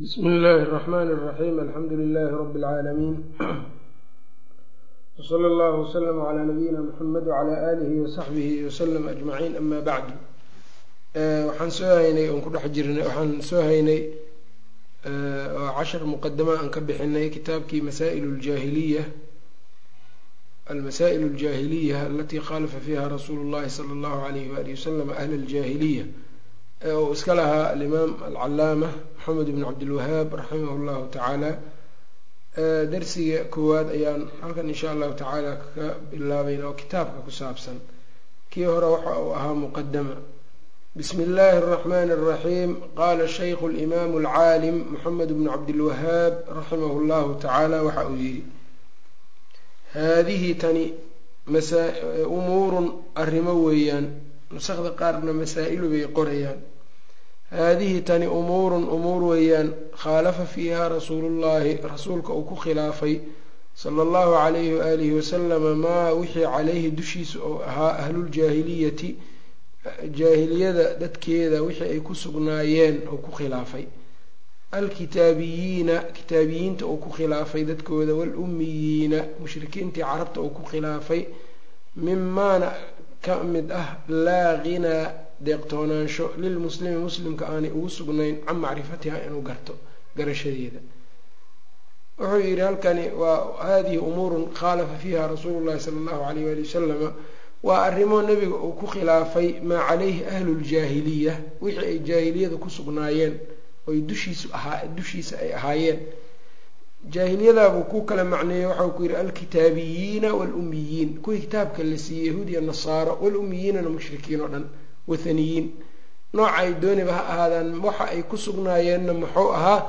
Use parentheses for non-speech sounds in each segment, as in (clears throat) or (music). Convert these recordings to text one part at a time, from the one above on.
bsmi illaahi الرحmn الرaxيm alxamdu لilaahi rb اlcaalamiin wslى اllah wslm عlى nabiyina mxamed wعlى alihi وsaxbihi wslm aجmaciin ama bacdu waxaan soo haynay oon ku dhex jirnay waxaan soo haynay oo cashar muqadama aan ka bixinay kitaabkii masaa'il اljaahiliya almasaa'il اljaahiliya alatii khalafa fiha rasuulu اllahi salى اllahu alayh walihi waslm ahl اljaahiliya uu iska lahaa alimaam alcalaama maxamed ibn cabdilwahaab raximah llahu tacaala darsiga koowaad ayaan halkan insha allahu tacaala ka bilaabayna oo kitaabka ku saabsan. Kii hore waxa uu ahaa muqadama bismi illaahi araxmaani araxiim qaala shaykhu alimaamu alcaalim maxamed bnu cabdilwahaab raximah llahu tacaala waxa uu yidhi haadihi tani umuurun arrimo weeyaan. Nusakda qaarna masaa-ilu bay qorayaan haadihi tani umuurun umuur weeyaan khaalafa fiiha rasuulullahi rasuulka uu ku khilaafay sala allahu calayhi waalihi wasalama maa wixii calayhi dushiisa oo ahaa ahluljaahiliyati jaahiliyada dadkeeda wixii ay ku sugnaayeen oo ku khilaafay. Alkitaabiyiina kitaabiyiinta uu ku khilaafay dadkooda walumiyiina mushrikiintii carabta uu ku khilaafay mimaana ka mid ah laa ghinaa deeqtoonaansho lilmuslimi muslimka aanay ugu sugnayn can macrifatiha inuu garto garashadeeda. Wuxuu yidhi halkani waa haadihi umuurun khaalafa fiiha rasuulu llahi sala allahu alayh waali wasalama waa arrimo nebiga uu ku khilaafay maa calayhi ahlu ljaahiliya wixii ay jaahiliyada ku sugnaayeen oy dushiisu ahaa dushiisa ay ahaayeen. Jaahiliyadaabuu ku kala macneeyey waxau ku yidhi alkitaabiyiina walumiyiin kuwii kitaabka la siiyey yahuud iyo nasaaro walumiyiinana mushrikiin oo dhan wathaniyiin nooca ay dooniba ha ahaadaan waxa ay ku sugnaayeenna muxuu ahaa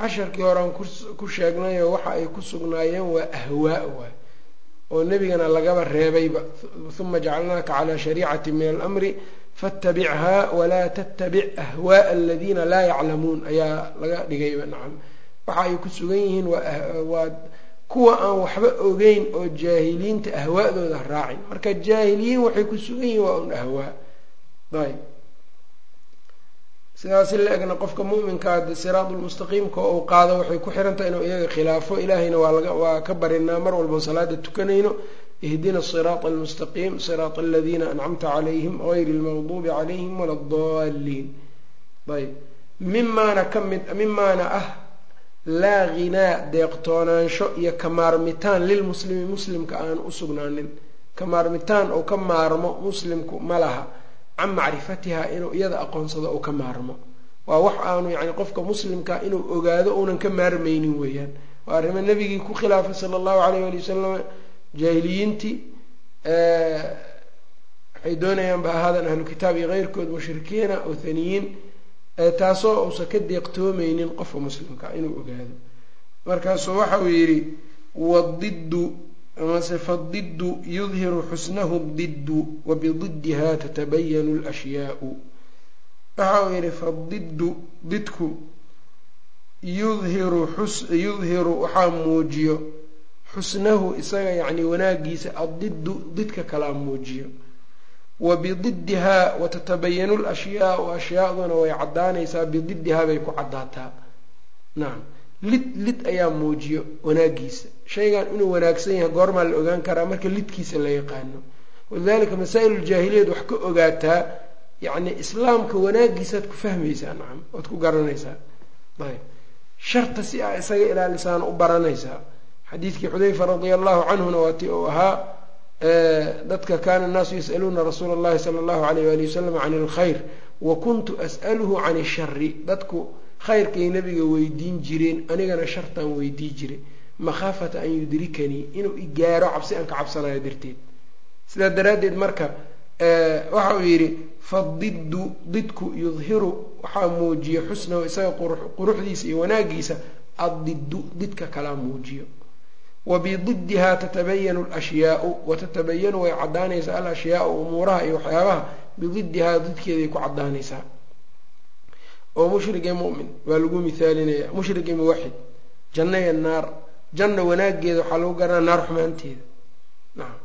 casharkii horean ku sheegnayoo waxa ay ku sugnaayeen waa ahwaa waay oo nebigana lagaba reebayba uma jacalnaaka calaa shariicati min alamri fatabichaa walaa tattabic ahwaaa aladiina laa yaclamuun. Ayaa laga dhigayba nacam. Waxa ay ku sugan yihiin waa kuwa aan waxba ogeyn oo jaahiliinta ahwaadooda raacin. Marka jaahiliyiin waxay ku sugan yihiin waa un ahwaa ayb sidaas la egna qofka muminkaa siraat lmustaqiimka uu qaado waxay ku xirantahay inuu iyaga khilaafo. Ilaahayna waa ka barinaa mar walban salaada tukanayno. Ihdina siraata almustaqiim siraata aladiina ancamta calayhim gayri lmaqduubi calayhim wala adaliin ayb mimaana ka mid mimaana ah laa ghinaa deeqtoonaansho iyo kamaarmitaan lilmuslimi muslimka aan u sugnaanin. Kamaarmitaan oo ka maarmo muslimku ma laha can macrifatiha inuu iyada aqoonsado oo ka maarmo. Waa wax aanu yacni qofka muslimka inuu ogaado uunan ka maarmaynin weeyaan. Waa arrimo nebigii ku khilaafay sala allahu alayh wali wasalam jaahiliyiintii waxay doonayaan ba ahaadan ahlu kitaab iyo keyrkood mushrikiina othaniyiin taasoo uusan ka deeqtoomeynin qofka muslimka inuu ogaado. Markaasuu waxa uu yidhi wadiddu amase fadiddu yudhiru xusnahu diddu wabididdiha tatabayanu lashyaau waxa uu yidhi fadiddu didku yudhiru yudhiru waxaa muujiyo xusnahu isaga yacni wanaagiisa addiddu didka kalaa muujiyo. Wa bididdihaa watatabayanu lashyaau ashyaaduna way caddaanaysaa bididdihaa bay ku caddaataa. Nacam lid lid ayaa muujiyo wanaagiisa shaygan inuu wanaagsan yahay goormaa la ogaan karaa marka lidkiisa la yaqaano. Walidalika masaa-iluljaahiliyad wax ka ogaataa yacni islaamka wanaagiisaad ku fahmaysaa nacam oad ku garanaysaa. Ayb sharta si aa isaga ilaalisaana u baranaysaa. Xadiidkii xudayfa radia allahu canhuna waa ti uu ahaa dadka kana annaasu yas'aluuna rasuula allahi sala allahu alayh wali wasalam can ilkhayr wa kuntu as'aluhu can ishari dadku khayrkay nabiga weydiin jireen anigana shartaan weydii jiray. Makhaafata an yudrikanii inuu igaaro cabsi aan ka cabsanayo darteed. Sidaa daraaddeed marka waxa uu yidhi fadiddu didku yudhiru waxaa muujiyo xusnahu isaga quruxdiisa iyo wanaagiisa addiddu didka kalaa muujiyo. Wa bididdihaa tatabayanu alashyaau watatabayanu way caddaanaysaa al ashyaau umuuraha iyo waxyaabaha bididdihaa didkeeday ku caddaanaysaa oo mushrigee mu'min waa lagu mihaalinaya mushrigee muwaxid janno iyo naar janna wanaageeda waxaa lagu garanaa naar xumaanteeda nacam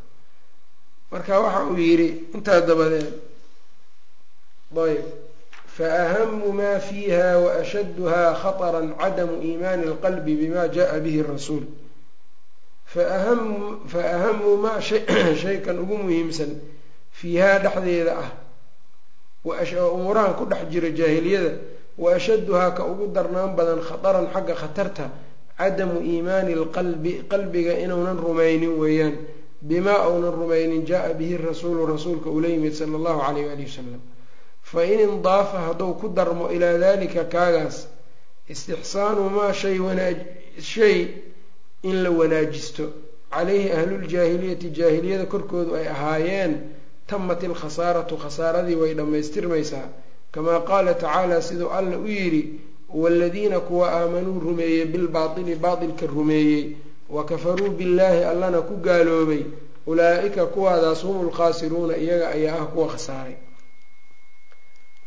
marka waxa uu yidhi intaa dabadeed ayb faahamu ma fiiha waashaduha khaطra cadamu iimaani اlqalbi bima jaءa bihi rasuul faahamu maa shaykan ugu muhiimsan fiihaa dhexdeeda ah umuurahan ku dhex jiro jaahiliyada wa ashaduhaa ka ugu darnaan badan khataran xagga khatarta cadamu iimaani lqalbi qalbiga inuunan rumaynin weeyaan bimaa uunan rumaynin jaa bihi rasuulu rasuulka ula yimid sala allahu calayh waali wasalam fa in indaafa hadduu ku darmo ilaa dalika kaagaas istixsaanu maa shay shay in la wanaajisto. Calayhi ahluljaahiliyati jaahiliyada korkoodu ay ahaayeen tamat ilkhasaaratu khasaaradii way dhammaystirmaysaa kamaa qaala tacaala siduu alla u yidhi waaladiina kuwa aamanuu rumeeyey bilbaatili baatilka rumeeyey wa kafaruu billaahi allana ku gaaloobay ulaa-ika kuwaadaas hum lkhaasiruuna iyaga ayaa ah kuwa khasaaray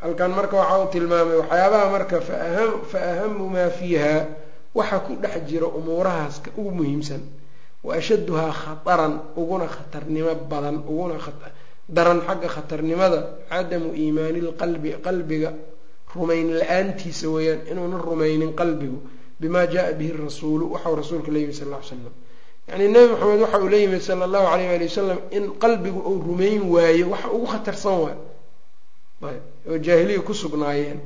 halkan marka waxa uu tilmaamay waxyaabaha marka fa ahamu maa fiiha waxa ku dhex jira umuurahaas ka ugu muhiimsan wa ashaduhaa khataran uguna khatarnimo badan uguna daran xagga khatarnimada cadamu iimaani lqalbi qalbiga rumayn la'aantiisa weeyaan inuunan rumaynin qalbigu bimaa jaa bihi rasuulu waxau rasuulka la yimid sal ll ly slam yacni nebi maxamed waxa uu la yimid sala allahu alayh ali wasalam in qalbigu uu rumayn waayo waxa ugu khatarsan waay oo jaahiliya ku sugnaayeen.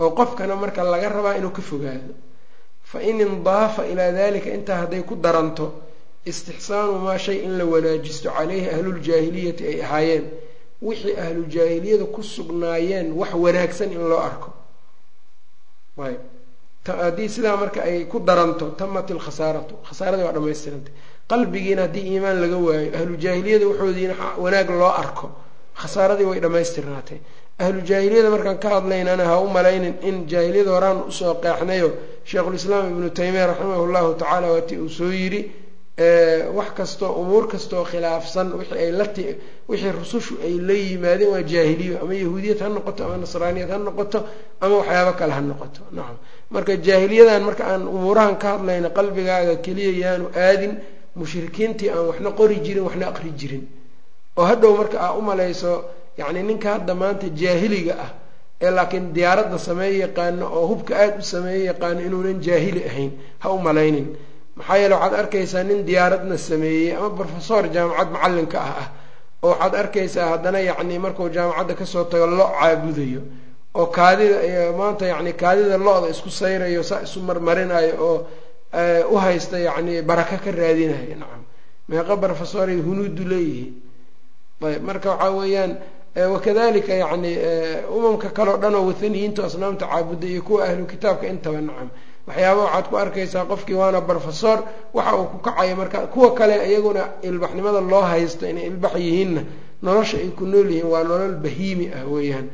Oo qofkana marka laga rabaa inuu ka fogaado. Fa in indaafa ilaa dalika intaa hadday ku daranto istixsaanu maa shay in la wanaajisto caleyhi ahluljaahiliyati ay ahaayeen. Wixii ahlujaahiliyada ku sugnaayeen wax wanaagsan in loo arko. Haddii sidaa marka ay ku daranto tamat ilkhasaaratu khasaaradii waa dhamaystirantay qalbigiina haddii iimaan laga waayo ahlujaahiliyada waxoodiina wanaag loo arko. Khasaaradii way dhammaystirnaatay. Ahlujaahiliyada markaan ka hadlaynana ha u malaynin in jaahiliyada horaan u soo qeexnayo sheikhulislaam ibnu taymiya raximahu llahu tacaala waatii uu soo yidhi wax kastoo umuur kastaoo khilaafsan wixii ay la wixii rusushu ay la yimaadeen waa jaahiliyo ama yahuudiyad ha noqoto ama nasraaniyad ha noqoto ama waxyaabo kale ha noqoto. Nacam marka jaahiliyadan marka aan umuurahan ka hadlayna qalbigaaga keliya yaanu aadin mushrikiintii aan waxna qori jirin waxna aqri jirin. Oo hadhow marka aa u malayso yacni ninka hadda maanta jaahiliga ah ee laakiin diyaaradda sameeye yaqaano oo hubka aada u sameeye yaqaano inuunan jaahili ahayn ha u malaynin maxaa yeele waxaad arkaysaa nin diyaaradna sameeyey ama brofesor jaamacad macallinka ah ah. oo waxaad arkaysaa haddana yacni markuu jaamacadda ka soo tago lo caabudayo oo kaadida maanta yacni kaadida lo-da isku sayrayo saa isu marmarinayo oo u haysta yacni baraka ka raadinayo nacam. Meeqa brofesoray hunuudu leeyihiin. Ayb marka waxaa weeyaan wakadalika yacni umamka kale o dhan oo wathaniyiinta asnaamta caabuda iyo kuwa ahlu kitaabka intaba nacam waxyaaba waxaad ku arkaysaa qofkii waana brofesor waxa uu ku kacayo marka kuwa kale iyaguna ilbaxnimada loo haysto inay ilbax yihiinna nolosha ay ku nool yihiin waa nolol bahiimi ah weeyaan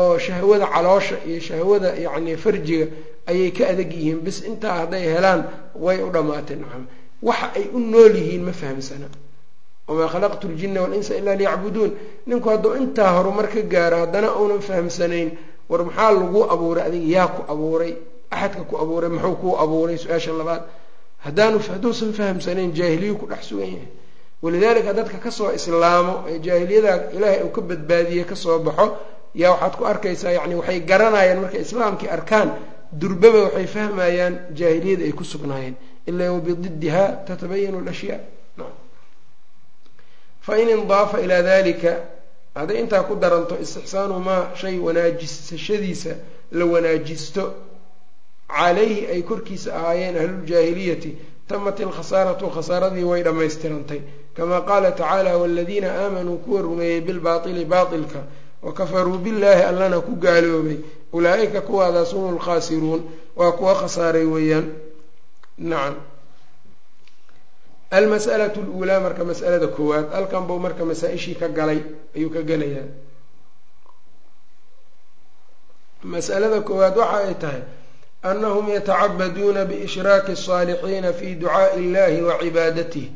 oo shahwada caloosha iyo shahwada yacni farjiga ayay ka adag yihiin bis intaa hadday helaan way u dhammaatay nacam. Waxa ay u nool yihiin ma fahamsana. Wamaa khalaqtu ljina walinsa ilaa liyacbuduun. Ninku hadduu intaa horumar ka gaaro haddana uunan fahamsanayn war maxaa lagu abuuray? Adiga yaa ku abuuray axadka ku abuuray muxuu kuu abuuray su'aasha labaad? Haddaanu hadduusan fahamsanayn jaahiliyu ku dhex sugan yahay. Walidaalika dadka ka soo islaamo ee jaahiliyada ilaahay uu ka badbaadiyey ka soo baxo yaa waxaad ku arkaysaa yacni waxay garanayaan markay islaamkii arkaan durbaba waxay fahmayaan jaahiliyada ay ku sugnaayeen. Ilaa wabididdiha tatabayanu lashyaa fain indaafa ilaa dalika hadday intaa ku daranto istixsaanu maa shay wanaajisashadiisa la wanaajisto calayhi ay korkiisa ahaayeen ahluljaahiliyati tamat ilkhasaaratu khasaaradii way dhammaystirantay. Kamaa qaala tacaala waladiina aamanuu kuwa rumeeyey bilbaaili baailka wa kafaruu billaahi allana ku gaaloobay. Ulaa-ika kuwaadaas hum lkhaasiruun waa kuwa khasaaray weeyaan. Nacam. Almas'alatu luulaa marka mas'alada koowaad halkan buu marka masaa-ishii ka galay ayuu ka gelayaa mas'alada koowaad waxa ay tahay anahum yatacabaduuna biishraaki الصaalixiina fi ducaaءi اllahi wa cibaadatih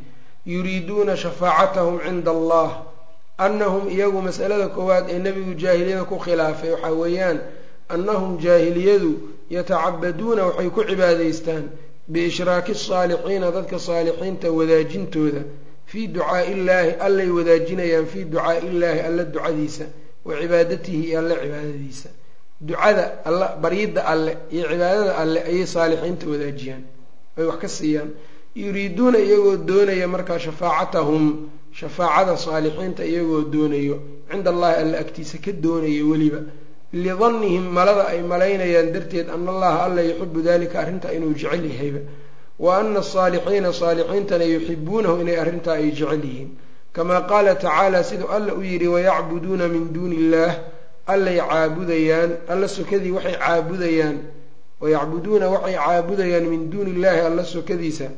yuriiduuna shafaacatahum cinda allah anahum iyagu mas'alada koowaad ee nebigu jaahiliyada ku khilaafay waxaa weeyaan annahum jaahiliyadu yatacabaduuna waxay ku cibaadaystaan biishraaki الصaalixiina dadka saalixiinta wadaajintooda fii ducaaءi illaahi allay wadaajinayaan fii ducaaءi illaahi alla ducadiisa wa cibaadatihi iyo alla cibaadadiisa ducada alla baryidda alle iyo cibaadada alle ayay saalixiinta wadaajiyaan. Ay wax ka siiyaan. Yuriiduuna iyagoo doonaya markaa shafaacatahum shafaacada saalixiinta iyagoo doonayo cinda allahi alle agtiisa ka doonayo weliba. Lidannihim malada ay malaynayaan darteed ana allaha alla yuxibu dalika arrintaa inuu jecel yahayba. Wa ana asaalixiina saalixiintana yuxibuunahu inay arrintaa ay jecel yihiin. Kamaa qaala tacaala siduu alla u yidhi wayacbuduuna min duuni illaah allay caabudayaan alla sokadii waxay caabudayaan wayacbuduuna waxay caabudayaan min duuni illaahi alla sokadiisa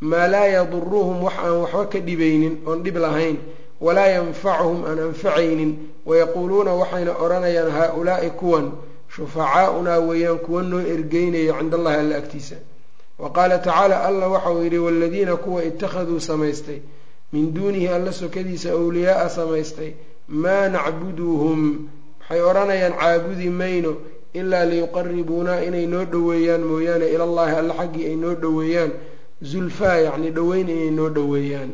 maa laa yaduruhum wax aan waxba ka dhibaynin oon dhib lahayn walaa yanfacuhum aan anfacaynin wayaquuluuna waxayna odhanayaan haa-ulaa'i kuwan shufacaaunaa weeyaan kuwa noo ergeynaya cinda allahi alla agtiisa. Wa qaala tacaala alla waxauu yidhi waaladiina kuwa ittakhaduu samaystay min duunihi alla sokadiisa awliyaaa samaystay maa nacbuduuhum waxay odhanayaan caabudi mayno ilaa liyuqaribuunaa inay noo dhoweeyaan mooyaane ilallaahi alla xaggii ay noo dhoweeyaan. Zulfaa yacni dhoweyn inay noo dhoweeyaan.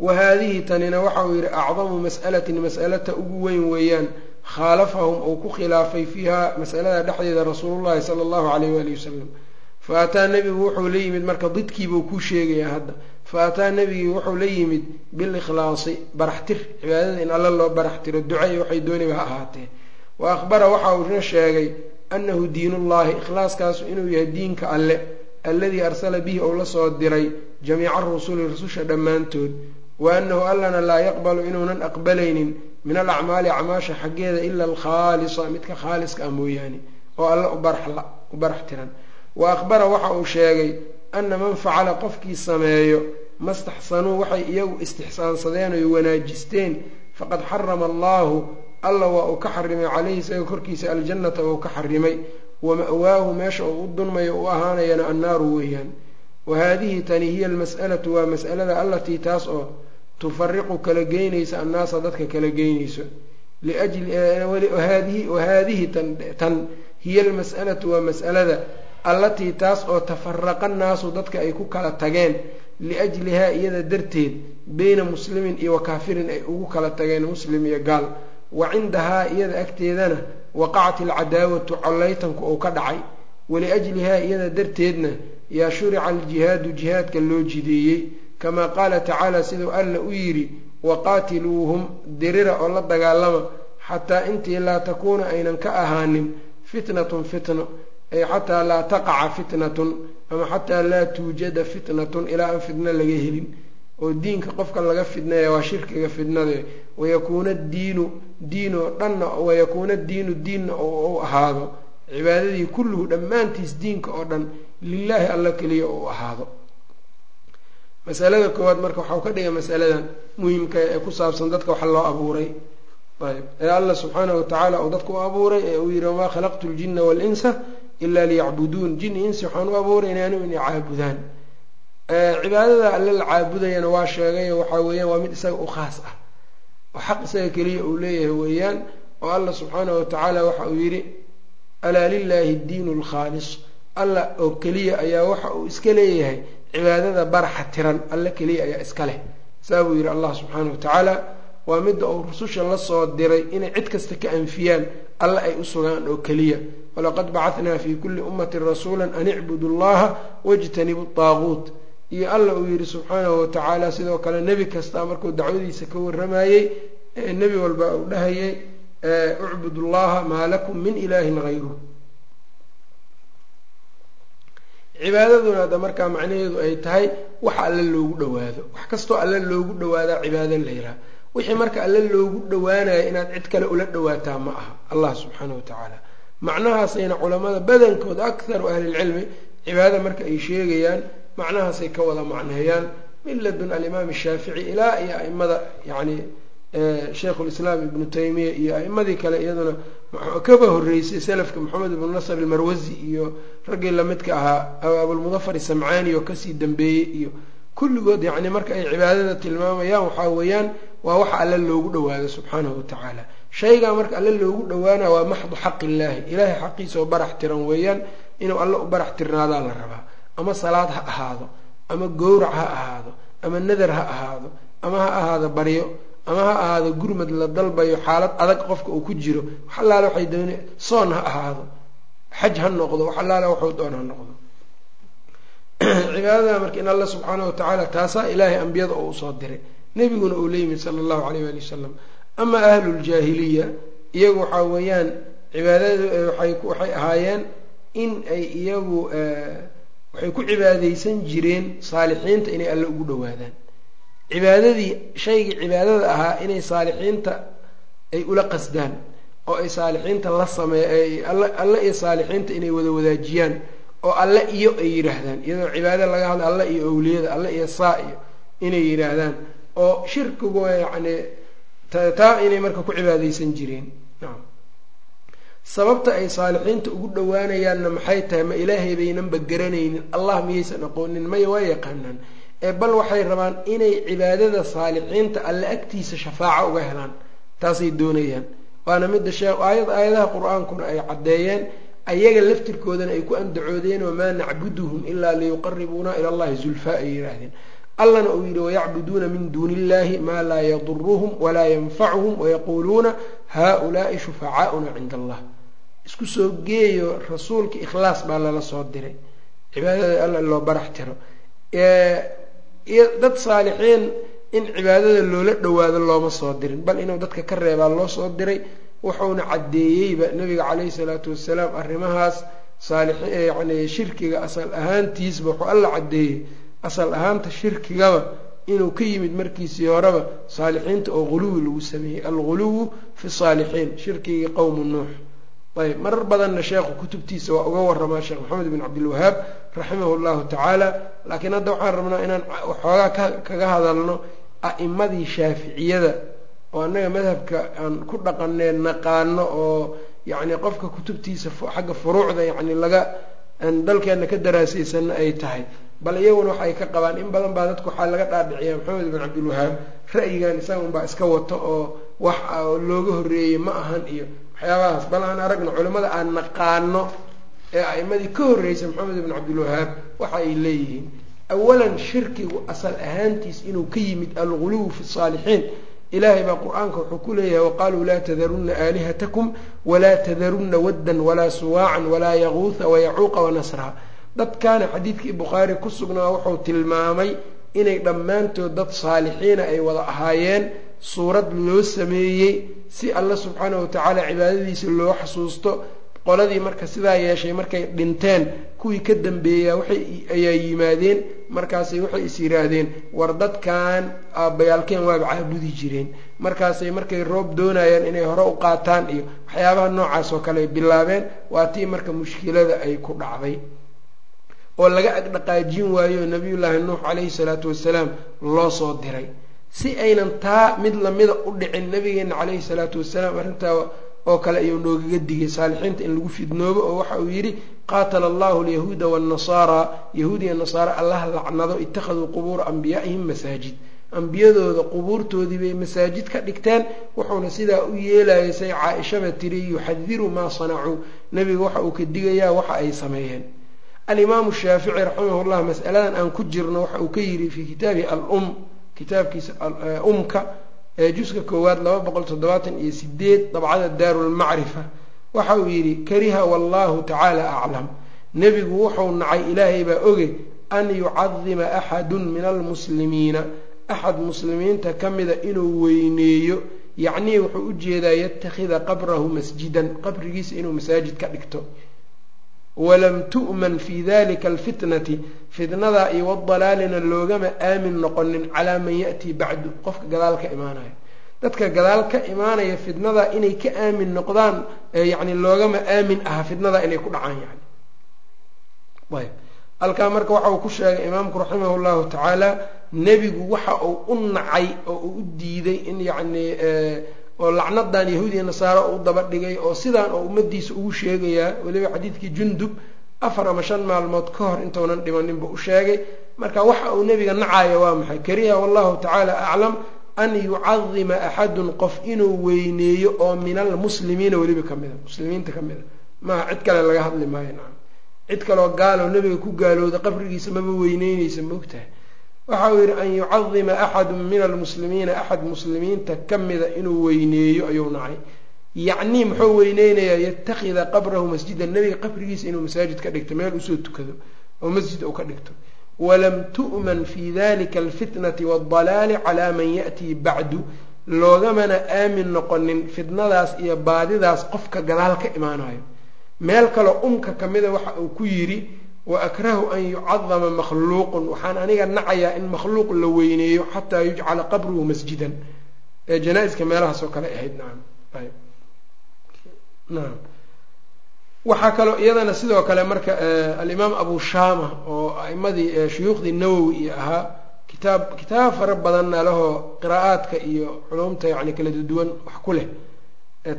Wa haadihi tanina waxa uu yidhi acdamu mas'alatin mas'alata ugu weyn weeyaan. Khaalafahum uu ku khilaafay fiiha masalada dhexdeeda rasuulullahi sala allahu calayh waali wasalam fa ataa nebigu wuxuu la yimid marka didkiibuu kuu sheegayaa hadda fa ataa nebigii wuxuu la yimid bilikhlaasi baraxtir. Cibaadada in alla loo baraxtiro ducay waxay dooniba ha ahaatee. Wa akhbara waxa uuna sheegay annahu diinullahi ikhlaaskaasu inuu yahay diinka alle alladii arsala bihi ou la soo diray jamiica rusuli rususha dhammaantood. Wa annahu allana laa yaqbalu inuunan aqbalaynin min alacmaali acmaasha xaggeeda ila alkhaalisa midka khaaliska ah mooyaane oo alle u barax tiran wa akhbara waxa uu sheegay ana man facala qofkii sameeyo mastaxsanuu waxay iyagu istixsaansadeen oy wanaajisteen. Faqad xarama allaahu alla waa uu ka xarimay caleyhi isaga korkiisa aljannata uu ka xarimay. Wa ma'waahu meesha uu u dunmayo u ahaanayana annaaru weeyaan. Wa haadihi tani hiya almas'alatu waa mas'alada allatii taas oo tufariqu kala geynaysa annaasa dadka kala geynayso. Liajliwahaadihi tan hiya almas'alatu waa mas'alada allatii taas oo tafaraqa annaasu dadka ay ku kala tageen liajlihaa iyada darteed beyna muslimin iyo wa kaafirin ay ugu kala tageen muslim iyo gaal. Wa cindahaa iyada agteedana waqacat alcadaawatu collaytanku uu ka dhacay. Waliajlihaa iyada darteedna yaa shurica aljihaadu jihaadka loo jideeyey. Kamaa qaala tacaala siduu alla u yidhi waqaatiluuhum dirira oo la dagaalama xataa intii laa takuuna aynan ka ahaanin fitnatun fitno ay xataa laa taqaca fitnatun ama xataa laa tuujada fitnatun ilaa aan fitno laga helin oo diinka qofka laga fidnaya waa shirkiga fidnade wayakuuna diinu diin oo dhanna wayakuuna diinu diinna oo u ahaado. Cibaadadii kulluhu dhammaantiis diinka oo dhan lilaahi alla keliya u ahaado. Masalada koowaad marka waxau ka dhigay masaladan muhimka ee ku saabsan dadka waxa loo abuuray. Ayb ee alla subxaanahu watacaala uu dadka u abuuray ee uu yihi wamaa khalaqtu ljina waalinsa ilaa liyacbuduun jin insi waxaan u abuuray inaanu inay caabudaan cibaadada alle la caabudayana waa sheegay waxaa weeyaan waa mid isaga u khaas ah oo xaq isaga keliya uu leeyahay weeyaan oo alla subxaanahu watacaala waxa uu yidhi alaa lilaahi diinu lkhaalis alla oo keliya ayaa waxa uu iska leeyahay cibaadada baraxa tiran alle keliya ayaa iska leh saa buu yidhi allah subxaanahu watacaala waa midda uu rususha la soo diray inay cid kasta ka anfiyaan alle ay u sugaan oo keliya. Walaqad bacanaa fi kulli ummatin rasuula an icbudu llaha wajtanibu daaguut iyo alla uu yidhi subxaanahu watacaala sidoo kale nebi kasta markuu dacwadiisa ka waramayey ee nebi walba uu dhahayay ucbud llaha maa lakum min ilaahin hayru cibaadaduna hadda markaa macnaheedu ay tahay waxa alle loogu dhawaado wax kastoo alle loogu dhawaadaa cibaado la yidhaha wixii marka alle loogu dhawaanaya inaad cid kale ula dhawaataa ma aha. Allah subxaana wa tacaala macnahaasayna culamada badankooda akharu ahlilcilmi cibaadada marka ay sheegayaan macnahaasay ka wada macneeyaan. Min ladun alimaam shaafici ilaa iyo aimada yani sheikhulislaam ibnu taymiya iyo aimadii kale iyaduna kaba horeysay salafka maxamed ibnu nasr almarwasi iyo raggii lamidka ahaa abulmudafar samcaani oo ka sii dambeeyey iyo kulligood yani marka ay cibaadada tilmaamayaan waxaa weeyaan waa waxa alle loogu dhawaado subxaanahu watacaala shaygaa marka alle loogu dhawaana waa maxdu xaq illaahi. Ilaahay xaqiisa barax tiran weeyaan inuu alle u barax tirnaadaa la rabaa. Ama salaad ha ahaado ama gowrac ha ahaado ama nadar ha ahaado ama ha ahaado baryo ama ha ahaado gurmad la dalbayo xaalad adag qofka uu ku jiro wax waxay doon soon ha ahaado. Xaj ha noqdo wax allaale waxuu doon ha noqdo. (clears throat) Cibaadada marka in alla subxaana wa tacaala taasaa ilaahay ambiyada oo u soo diray nebiguna uu la yimid sala allahu alayh waali wasalam ama ahluljaahiliya iyagu waxaa weeyaan cibaadada waxay ahaayeen in ay iyagu waxay ku cibaadeysan jireen saalixiinta inay alle ugu dhowaadaan. Cibaadadii shaygii cibaadada ahaa inay saalixiinta ay ula qasdaan oo ay saalixiinta la sameey alle iyo saalixiinta inay wada wadaajiyaan oo alle iyo ay yidhaahdaan. Iyadoo cibaada laga hadla alle iyo owliyada alle iyo saa iyo inay yidhaahdaan oo shirkigu yacni taa inay marka ku cibaadeysan jireen. Sababta ay saalixiinta ugu dhowaanayaanna maxay tahay? Ma ilaahay baynanba garanaynin allah miyaysan aqoonin maya waa yaqaanaan ee bal waxay rabaan inay cibaadada saalixiinta alle agtiisa shafaaco uga helaan taasay doonayaan. Waana midda sheekh aayad aayadaha qur'aankuna ay caddeeyeen ayaga laftirkoodana ay ku andacoodeen wamaa nacbuduhum ilaa liyuqaribuuna ila allahi zulfaa ay yidhaahdeen allana uu yidhi wayacbuduuna min duuni illahi maa laa yaduruhum walaa yanfacuhum wayaquuluuna haulaai shufacaauna cinda allah isku soo geeyo rasuulka ikhlaas baa lala soo diray cibaadada alla loo barax tiro. Dad saalixiin in cibaadada loola dhowaado looma soo dirin bal inuu dadka ka reebaa loo soo diray wuxuuna caddeeyeyba nabiga caleyhi salaatu wasalaam arrimahaas saalix yacni shirkiga asal ahaantiisba wuxuu alla caddeeyey asal ahaanta shirkigaba inuu ka yimid markiisii horeba saalixiinta oo guluwi lagu sameeyey. Alguluwu fi saalixiin shirkigii qowmu nuux. Ayb marar badanna sheekhu kutubtiisa waa uga waramaa sheekh maxamed bin cabdilwahaab raximahu llahu tacaala. Laakiin hadda waxaan rabnaa inaan waxoogaa kaga hadalno a'imadii shaaficiyada oo annaga madhabka aan ku dhaqanee naqaano oo yacni qofka kutubtiisa xagga furuucda yacni laga dalkeenna ka daraasaysanna ay tahay. Bal iyaguna waxay ka qabaan in badan baa dadku waxaa laga dhaadhiciyaa maxamed bin cabdilwahaab. Ra'yigan isaga unbaa iska wato oo wax looga horreeyey ma ahan iyo waxyaabahaas. Bal aan aragno culimmada aan naqaano ee a'imadii ka horreysay maxamed bin cabdilwahaab waxa ay leeyihiin. Awalan shirkigu asal ahaantiis inuu ka yimid alguluw fi saalixiin ilaahay baa qur'aanka wuxuu ku leeyahay waqaaluu laa tadarunna aalihatakum walaa tadarunna waddan walaa suwaacan walaa yaquuha wayacuuqa wanasraa dadkaana xadiidkii bukhaari ku sugnaa wuxuu tilmaamay inay dhammaantood dad saalixiina ay wada ahaayeen suurad loo sameeyey si alla subxaanahu watacaala cibaadadiisa loo xasuusto qoladii marka sidaa yeeshay markay dhinteen kuwii ka dambeeyaa waxay ayaa yimaadeen markaasay waxay is yidhaahdeen war dadkan aabbayaalkeen waaba caabudi jireen. Markaasay markay roob doonayaan inay hore u qaataan iyo waxyaabaha noocaas oo kale bilaabeen waa tii marka mushkilada ay ku dhacday. Oo laga agdhaqaajin waayo nabiyullaahi nuux calayhi salaatu wasalaam loo soo diray. Si aynan taa mid lamida u dhicin nabigeena calayhi salaatu wasalaam arrintaa oo kale ayuu noogaga digay saalixiinta in lagu fidnoobo oo waxa uu yidhi qaatala allahu alyahuuda waannasaara yahuud iyo nasaara allah lacnado ittakhaduu qubuura anbiyaa'ihim masaajid. Ambiyadooda qubuurtoodii bay masaajid ka dhigteen wuxuuna sidaa u yeelayay say caa-ishaba tiri yuxadiru maa sanacuu. Nebiga waxa uu ka digayaa waxa ay sameeyeen. Alimaamu shaafici raximahullah masaladan aan ku jirno waxa uu ka yidhi fii kitaabihi al-um kitaabkiisa umka juska koowaad laba boqol toddobaatan iyo sideed dabcada daarulmacrifa waxa uu yidhi kariha wallahu tacaala aclam. Nebigu wuxuu nacay ilaahay baa oge an yucadima axadun min almuslimiina. Axad muslimiinta ka mida inuu weyneeyo yacnii wuxuu u jeedaa yatakhida qabrahu masjidan qabrigiisa inuu masaajid ka dhigto walam tu'man fii dalika alfitnati fitnadaa iyo wadalaalina loogama aamin noqonin calaa man ya'tii bacdu qofka gadaal ka imaanaya. Dadka gadaal ka imaanaya fitnadaa inay ka aamin noqdaan yani loogama aamin aha fitnadaa inay ku dhacaan yani ayb. Halkaa marka waxa uu ku sheegay imaamku raximah llahu tacaala nebigu waxa uu u nacay oo uu u diiday in yacni oo lacnadan yahuudiya nasaaro u daba dhigay oo sidaan oo ummadiisa ugu sheegayaa weliba xadiidkii jundub afar ama shan maalmood ka hor intounan dhimaninba u sheegay. Marka waxa uu nebiga nacayo waa maxay? Kariha wallahu tacaala aclam an yucadima axadun qof inuu weyneeyo oo min almuslimiina weliba ka mida. Muslimiinta ka mida. Maaha cid kale laga hadli maayo nacam cid kaloo gaaloo nebiga ku gaalooda qabrigiisa maba weyneyneysa maogtahay waxa uu yidhi an yucadima axadu min almuslimiina axad muslimiinta ka mida inuu weyneeyo ayuu nacay yacnii muxuu weyneynayaa yatakida qabrahu masjidan nebiga qabrigiisa inuu masaajid ka dhigto meel u soo tukado oo masjid uu ka dhigto. Walam tu'man fi dalika alfitnati waaldalaali calaa man ya'tii bacdu. Loogamana aamin noqonin fitnadaas iyo baadidaas qofka gadaal ka imaanayo. Meel kaloo umka kamida waxa uu ku yidhi wa akrahu an yucadama makhluuqun waxaan aniga nacayaa in makhluuq la weyneeyo xataa yujcala qabruhu masjidan ee janaa-iska meelahaas oo kale ahayd nacam waxaa kaloo iyadana sidoo kale marka alimaam abu shama oo aimadii shuyuukhdii nawowi iyo ahaa kitaab kitaab fara badanna lahoo qiraa'aadka iyo culumta yani kala duwan wax ku leh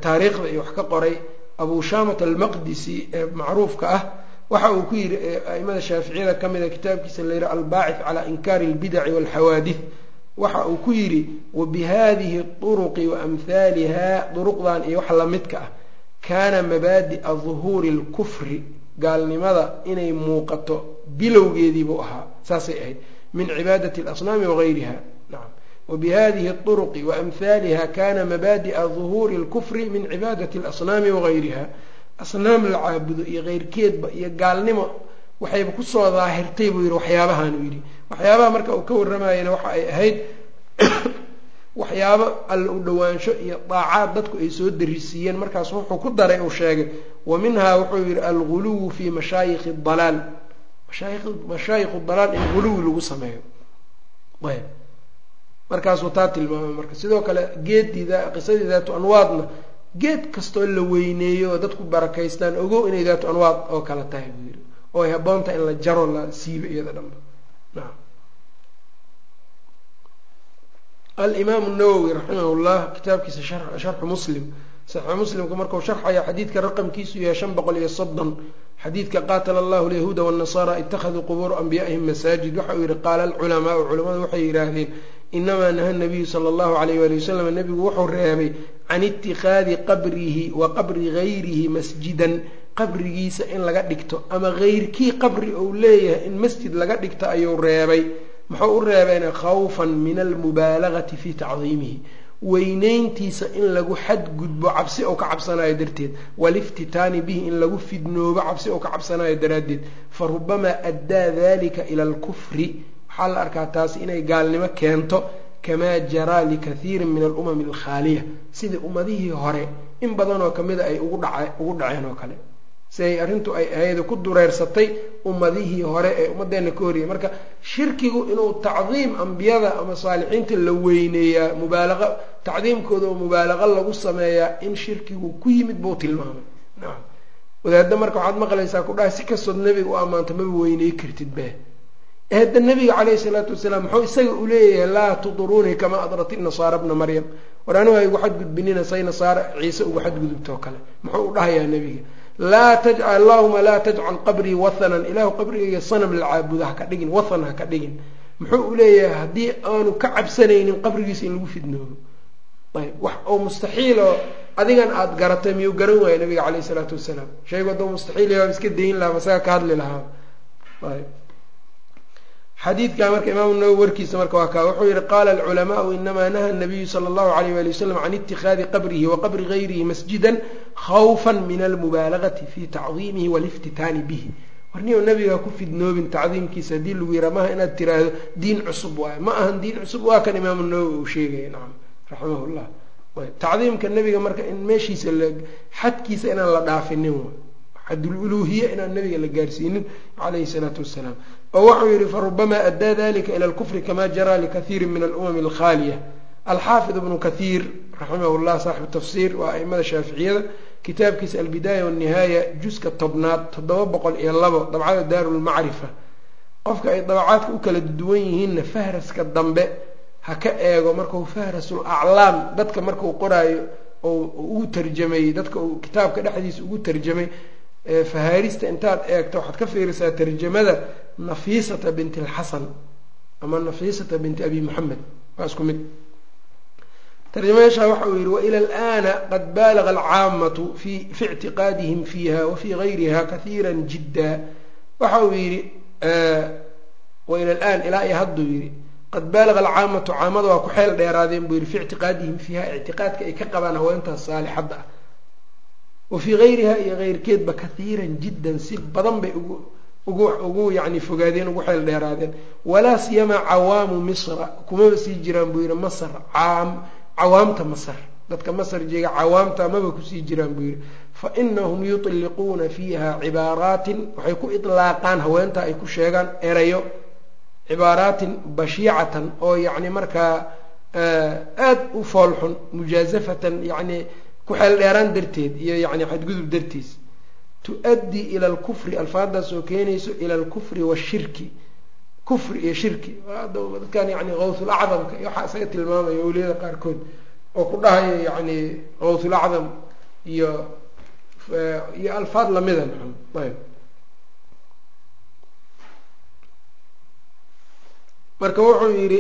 taariikhda iyo wax ka qoray abu shamat almaqdisi ee macruufka ah waxa uu ku yidhi aimada shaaficiyada ka mida kitaabkiisa la yihi albaacith calaa inkaari albidaci walxawaadith waxa uu ku yidhi wabihadihi turuqi waamhaaliha duruqdan iyo wax lamidka ah. Kaana mabaadi'a duhuuri lkufri gaalnimada inay muuqato bilowgeediibuu ahaa saasay ahayd min cibaadati alasnaami wagayriha nacam wabihadihi turuqi waamhaaliha kana mabaadi'a duhuuri lkufri min cibaadati alasnaami wagayriha asnaam la caabudo iyo keyrkeedba iyo gaalnimo waxayba ku soo daahirtay buu yidhi waxyaabahan uu yidhi. Waxyaabaha marka uu ka warramayana waxa ay ahayd (coughs) waxyaabo alla u dhowaansho iyo daacaad dadku ay soo darisiiyeen markaas wuxuu ku daray uu sheegay wa minhaa wuxuu yidhi alguluwu fi mashaayikhi dalaal. Mashaayikhu dalaal in guluwi lagu sameeyo. Markaasuu taa tilmaamay marka. Sidoo kale geedii qisadii daatu anwaadna geed kastoo la weyneeyo oo dadku barakaystaan ogow inay daatu anwaad oo kale tahay buu yidhi. Oo ay haboontahay in la jaro la siibo iyada dhanba nacam alimaamu nawowi raximah llah kitaabkiisa sharxu muslim. Saxiixu muslimka markuu sharxaya xadiidka raqamkiisu yahay shan boqol iyo soddon xadiidka qaatala allahu alyahuuda waannasara ittakhaduu qubuura anbiyaa'ihim masaajid. Waxa uu yihi qaala alculamaau culamadu waxay yidhaahdeen inamaa naha nabiyu sala allahu alayh wali wasalam nebigu wuxuu reebay can itikhaadi qabrihi wa qabri gayrihi masjidan qabrigiisa in laga dhigto ama heyrkii qabri uu leeyahay in masjid laga dhigto ayuu reebay. Muxuu u reebayna khawfan min almubaalagati fii tacdiimihi. Weyneyntiisa in lagu xadgudbo cabsi ou ka cabsanayo darteed. Waliftitaani bihi in lagu fidnoobo cabsi ou ka cabsanayo daraaddeed. Fa rubamaa addaa dalika ila alkufri. Waxaa la arkaa taasi inay gaalnimo keento kamaa jaraa likathiirin min alumami alkhaaliya sidii ummadihii hore in badanoo kamida ay ugu dhaceen oo kale siday arrintu ay ahayd ku dureersatay ummadihii hore ee ummadeenna ka horiyay marka shirkigu inuu tacdiim ambiyada ama saalixiinta la weyneeyaa mubaalaqa tacdiimkooda oo mubaalaqa lagu sameeyaa in shirkigu ku yimid buu tilmaamay nacam wadaadda marka waxaad maqlaysaa ku dhahay si kastood nebiga u ammaanta maba weyney kartid be hadda nabiga caleyhi salaatu wasalaam muxuu isaga u leeyahay laa tuduruunii kamaa adrat inasaara bna maryam. War anigu ha igu xadgudbinina say nasaara ciise uga xadgudubtoo kale. Muxuu u dhahayaa nebiga laa taj allahuma laa tajcal qabrii wathanan. Ilaahu qabrigayga sanam la caabudo haka dhigin wathan haka dhigin. Muxuu u leeyahay haddii aanu ka cabsanaynin qabrigiisa in lagu fidnoobo ayb wax oo mustaxiil oo adigan aada garatay miyuu garan waaya nabiga caleyhi salaatu wasalaam. Shaygu hadduu mustaxiil yaha iska dayin lahaa masaga ka hadli lahaa. Ayb xadiidka marka imaamu nawowi warkiisa marka waa kaa wuxuu yihi qaala alculamaau inamaa naha nabiyu sala allahu alayh wali wasalam can ittikhaadi qabrihi wa qabri gayrihi masjidan khawfan min almubaalagati fi tacdiimihi waliftitaani bihi. Warniyo nabiga ku fidnoobin tacdiimkiisa haddii lagu yihaa maaha inaad tiraahdo diin cusub waayo ma ahan diin cusub waa kan imaamu nawowi uu sheegaya nacam raximah llah tacdiimka nabiga marka in meeshiisa xadkiisa inaan la dhaafinin xadululuuhiya inaan nabiga la gaarsiinin calayhi salaatu wasalaam oo wuxuu yihi farubamaa addaa dalika ila alkufri kama jaraa likathiiri min alumami alkhaaliya alxaafid ibnu kathiir raximah llah saaxibu tafsiir waa aimada shaaficiyada kitaabkiisa albidaaya walnihaaya juska tobnaad toddoba boqol iyo labo dabcada daaru lmacrifa qofka ay dabacaadka u kala duwan yihiinna fahraska dambe ha ka eego markuu fahrasul aclaam dadka markuu qoraayo ugu tarjamayey dadka kitaabka dhexdiisa ugu tarjamay fahaarista intaad eegto waxaad ka fiirisaa tarjamada nafiisata binti alxasan ama nafiisata binti abi moxamed waa isku mid. Tarjamayaasha waxa uu yihi waila alana qad baalaga alcaamatu fi fi ictiqaadihim fiiha wafi gayriha kahiira jidda. Waxa uu yihi waila alan ilaa iyo hadduu yihi qad baalaga alcaamatu caamada waa ku xeel dheeraadeen buu yihi fi ictiqaadihim fiiha ictiqaadka ay ka qabaan haweentaas saalixadda ah wa fii iyo keyrkeedba kahiiran jiddan si badan bay ugu yani fogaadeen ugu xeel dheeraadeen. Walaa siyama cawaamu misra kumaba sii jiraan buu yihi masr cawaamta masr dadka masr jeega cawaamta maba ku sii jiraan buu yihi fa inahum yuطliquuna fiiha cibaaraatin waxay ku iطlaaqaan haweenta ay ku sheegaan erayo cibaaraatin bashiicatan oo yacni markaa aada u foolxun mujaazafatan yani ku xeel dheeraan darteed iyo yani xadgudub dartiis tu-addii ila alkufri alfaadaas oo keenayso ila alkufri washirki kufri iyo shirki. Dadkan yani qawsulacdamka iyo waxaa isaga tilmaamaya awliyada qaarkood oo ku dhahaya yani qawsulacdam iyo iyo alfaad lamida ayb. Marka wuxuu yidhi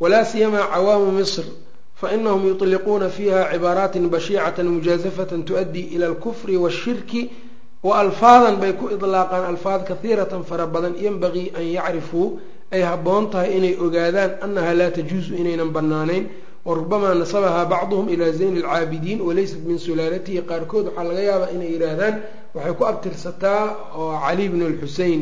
walaa siyama cawaamu misr fainahum yuطliquuna fiiha cibaaraatin bashiicata mujaasafatan tu-adii ila alkufri wاshirki wa alfaadan bay ku idlaaqaan alfaad kahiiratan fara badan yanbagii an yacrifuu ay haboon tahay inay ogaadaan annaha laa tajuusu inaynan bannaanayn warubamaa nasabahaa bacduhum ilaa zayni alcaabidiin walaysat min sulaalatihi qaarkood waxaa laga yaabaa inay yidhaahdaan waxay ku abtirsataa oo cali bn lxusein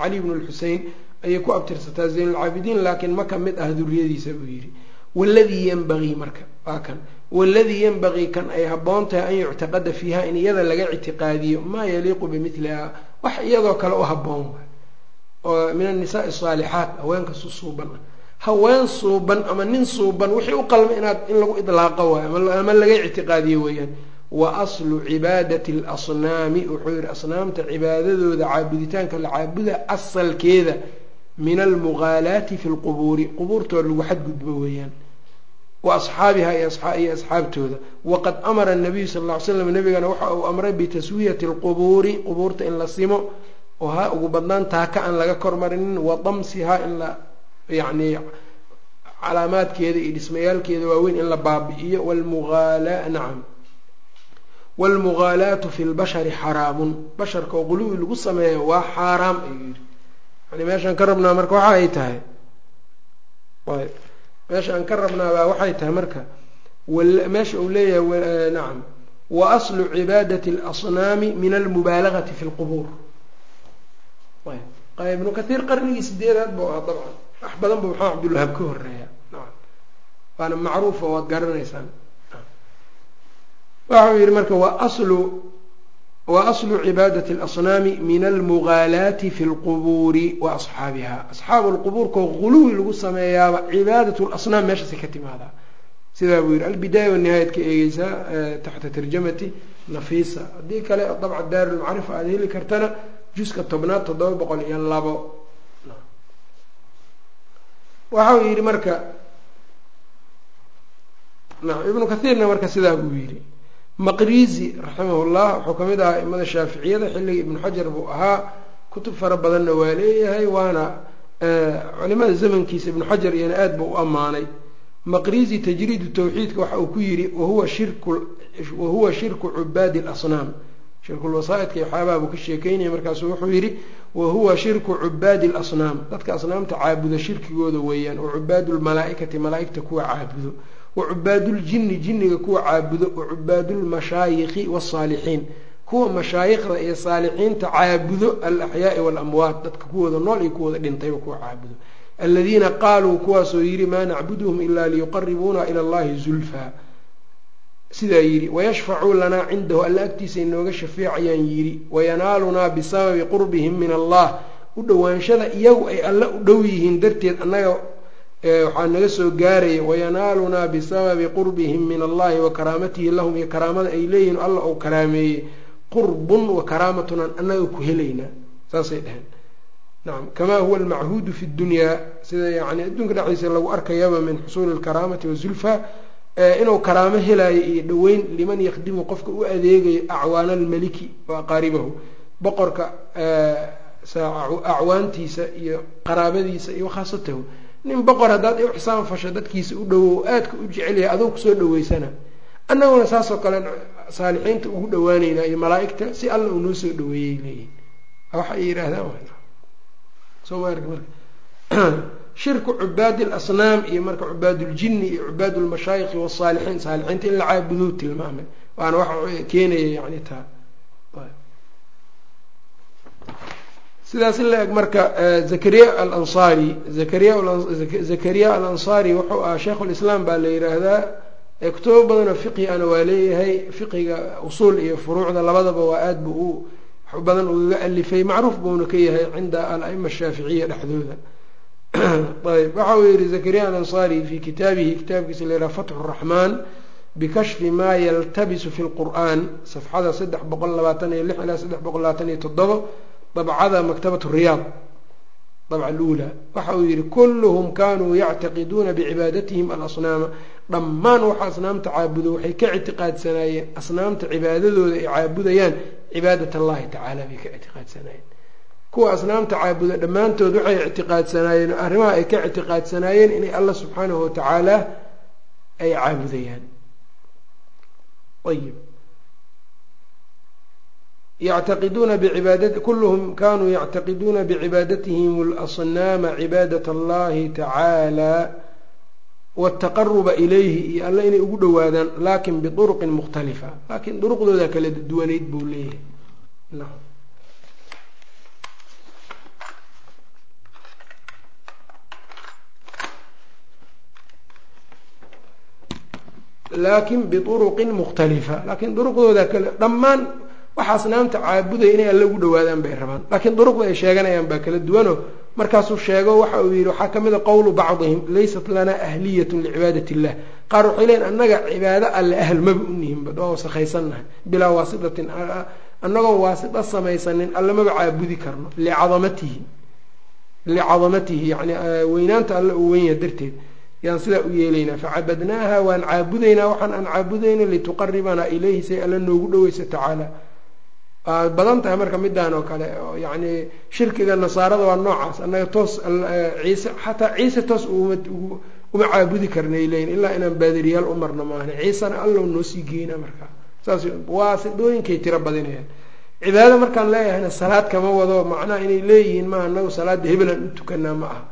cali bn lxusein ayay ku abtirsataa zayn lcaabidiin laakiin ma ka mid ah duriyadiisa buu yidhi waladii yanbagii marka waa kan. Waladii yanbagii kan ay haboon tahay an yuctaqada fiiha in iyada laga ictiqaadiyo maa yaliiqu bimiliha wax iyadoo kale u haboon oo min annisaai asaalixaat haweenka su suuban. Ah haween suuban ama nin suuban wixii u qalma inaad in lagu idlaaqo waayo ama laga ictiqaadiyo weeyaan. Wa aslu cibaadati alasnaami wuxuu yihi asnaamta cibaadadooda caabuditaanka la caabuda asalkeeda min almugaalaati fi lqubuuri qubuurtooda lagu xadgudbo weeyaan wa asxaabiha iyo asxaabtooda. Waqad amara nabiyu sal ll ly slam nabigana waxa uu amray bitaswiyati alqubuuri qubuurta in la simo oo ha ugu badnaan taaka aan laga kormarinin wa damsihaa in la yacni calaamaadkeeda iyo dhismayaalkeeda waaweyn in la baabi'iyo. Wlmuaala nacam waalmugaalaatu fi lbashari xaraamun. Basharka oo quluwi lagu sameeya waa xaaraam ayuu yidhi. Yani meeshaan ka rabnaa marka waxa ay tahay meesha aan ka rabnaabaa waxay tahay marka meesha uu leeyahay nacam wa aslu cibaadati alasnaami min almubaalagati fi lqubuur ibnu kathiir qarnigii sideedaad buu ahaa dabcan. Wax badan buu maxamed cabdulwahaab ka horreeya nacam. Waana macruufa waad garanaysaan waxa uu yihi marka wa aslu wa aslu cibaadati alasnaami min almugaalaati fi lqubuuri wa asxaabiha asxaabu lqubuurkao guluwi lagu sameeyaaba cibaadat lasnaam meeshaasi ka timaadaa sidaa buu yihi albidaaya wanihaayad ka eegeysaa taxta tarjamati nafiisa haddii kale dabca daarulmacrifa aada heli kartana juska tobnaad toddoba boqol iyo labo waxa uu yihi marka ibnu kathiirna marka sidaa buu yihi maqrizi raximahullah wuxuu ka mid ahaa imada shaaficiyada xilligii ibnu xajar buu ahaa kutub fara badanna waa leeyahay waana culimada zamankiisa ibnu xajar iyana aad buu u ammaanay. Maqrizi tajriidu tawxiidka waxa uu ku yidhi wahuwa shirku wahuwa shirku cubaadi lasnaam shirkulwasaaidka waxyaabaha buu ka sheekeynaya markaasuu wuxuu yidhi wahuwa shirku cubaadi alasnaam dadka asnaamta caabudo shirkigooda weeyaan wa cubaadu lmalaaikati malaaigta kuwa caabudo wacubaadljini jiniga kuwa caabudo. Wacubaadulmashaayikhi wasaalixiin kuwa mashaayikhda iyo saalixiinta caabudo alaxyaai walamwaat. Dadka kuwooda nool iyo kuwooda dhintayba kuwa caabudo. Aladiina qaaluu kuwaasoo yidhi maa nacbuduhum ilaa liyuqaribuuna ila allahi zulfaa. Sidaa yidhi wayashfacuu lanaa cindahu. Alla agtiisa inooga shafeecayaan yidhi wayanaalunaa bisababi qurbihim min allah u dhowaanshada iyagu ay alle u dhow yihiin darteed annaga waxaa naga soo gaaraya wayanaalunaa bisababi qurbihim min allahi wa karaamatihi lahum iyo karaamada ay leeyihiin alla uu karaameeyey qurbun wa karaamatun annaga ku helaynaa saasay dheheen nacam kamaa huwa almachuudu fi ddunyaa sida yani adduunka dhexdiisa lagu arkayaba min xusuuli alkaraamati wazulfa inuu karaamo helaayo iyo dhoweyn liman yakhdimu qofka u adeegayo acwaana almaliki wa aqaaribahu boqorka acwaantiisa iyo qaraabadiisa iyo khaasatahu nin boqor haddaad u xisaan fasho dadkiisa u dhowo aadka u jecelyahay adou ku soo dhaweysana annaguna saasoo kale saalixiinta ugu dhawaaneynaa iyo malaa-igta si alla uu soo dhaweeyey leeyihiin waxa ay yidhaahdaan soo ma arka marka. (clears throat) Shirku cubaadi alasnaam iyo marka cubaadljini iyo cubaad lmashaayikhi wasaalixiin saalixiinta in la caabuduu tilmaamay. Waana waxa keenaya yani taa sidaas in la eg marka zakariya alansaari zakariya alansaari wuxuu ahaa sheikh lislaam baa la yiraahdaa kutubo badanoo fiqhi ana waa leeyahay fiqiga usuul iyo furuucda labadaba waa aad bu u badan ugaga alifay macruuf buuna ka yahay cinda al-aima ashaaficiya dhexdooda. (clears throat) Ayb waxa uu yihi zakariya alansaari fi kitaabihi kitaabkiisa la yiraha fatxu raxmaan bikashfi maa yaltabisu fi lqur'an safxada saddex boqol labaatan iyo lix ilaa saddex boqol labaatan iyo toddobo dabcada maktabat riyaad dabca luula. Waxa uu yihi kulluhum kanuu yactaqiduuna bicibaadatihim alasnaama dhammaan waxa asnaamta caabudo waxay ka ictiqaadsanaayeen asnaamta cibaadadooda ay caabudayaan cibaadat allahi tacaala bay ka ictiqaadsanaayeen. Kuwa asnaamta caabuda dhammaantood waxay ictiqaadsanaayeen arrimaha ay ka ictiqaadsanaayeen inay allah subxaanahu watacaala ay caabudayaan. Ayib yctaqiduuna bcibaada kulluhum kanuu yactaqiduuna bicibaadatihim اlasnaama cibaadat allahi tacaala wاtaqaruba ilayhi iyo alle inay ugu dhowaadaan lakin biطuruqin mukhtalifa laakiin duruqdooda kala duwanayd buu leeyahay laakin biuruqin mukhtalifa laakiin duruqdooda kale dhammaan waxa asnaamta caabudaya inay alle ugu dhawaadaan bay rabaan. Laakiin duruqda ay sheeganayaan baa kala duwano. Markaasuu sheego waxa uu yihi waxaa ka mid a qowlu bacdihim laysat lanaa ahliyatun licibaadati illah. Qaar waxay leeyiin annaga cibaado alle ahl maba unihinba waa wasakhaysannahay. Bilaa waasitatin annagoo waasita samaysanin alle maba caabudi karno. Licadamatihi licadamatihi yani weynaanta alle uu weyn yaha darteed. Yaan sidaa u yeelaynaa facabadnaaha waan caabudaynaa waxaan aan caabudayna lituqaribanaa ilayhi say alle noogu dhaweysa tacaala badan tahay marka midaan oo kale yacni shirkiga nasaarada waa noocaas. Annaga toos ciise xataa ciise toos uma caabudi karnay leyin ilaa inaan baadiriyaal u marno maahne. Ciisena allow noo sii geyna markaa saas waa sidooyinkay tiro badinayaan cibaado markaan leeyahayna salaad kama wado. Macnaha inay leeyihiin maa anagu salaada hebelaan u tukanaa ma aha.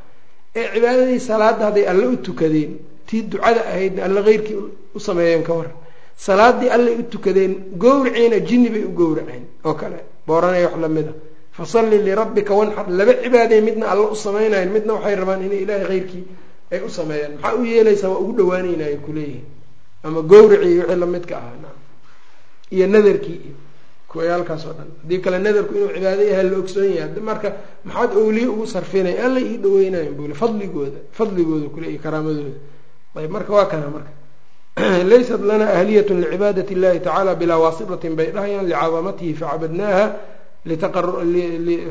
Ee cibaadadii salaada hadday alle u tukadeen tii ducada ahaydna alle keyrkii u sameeyeen ka war salaadii allay u tukadeen gowraciina jinni bay u gowraceen oo kale. Booranaya wax la mid a. Fasalli lirabbika wanxar laba cibaadey midna alle u samaynayan midna waxay rabaan inay ilaahay keyrkii ay u sameeyaan maxaa u yeelaysaa? Waa ugu dhawaaneynayo kuleeyihin ama gowracii wixii lamidka ahaa iyo nadarkii iyo kuwayaalkaas dhan. Haddii kale nadarku inuu cibaado yahay la ogsoon yahay. Marka maxaad owliye ugu sarfinaya alla ii dhaweynayan bule fadligooda fadligooda kule iyo karaamadooda. Ayb marka waa kana marka laysat lana ahliyat licibaadati اllahi tacala bilaa waasitatin bay dhahayaan licadamatihi facabadnaaha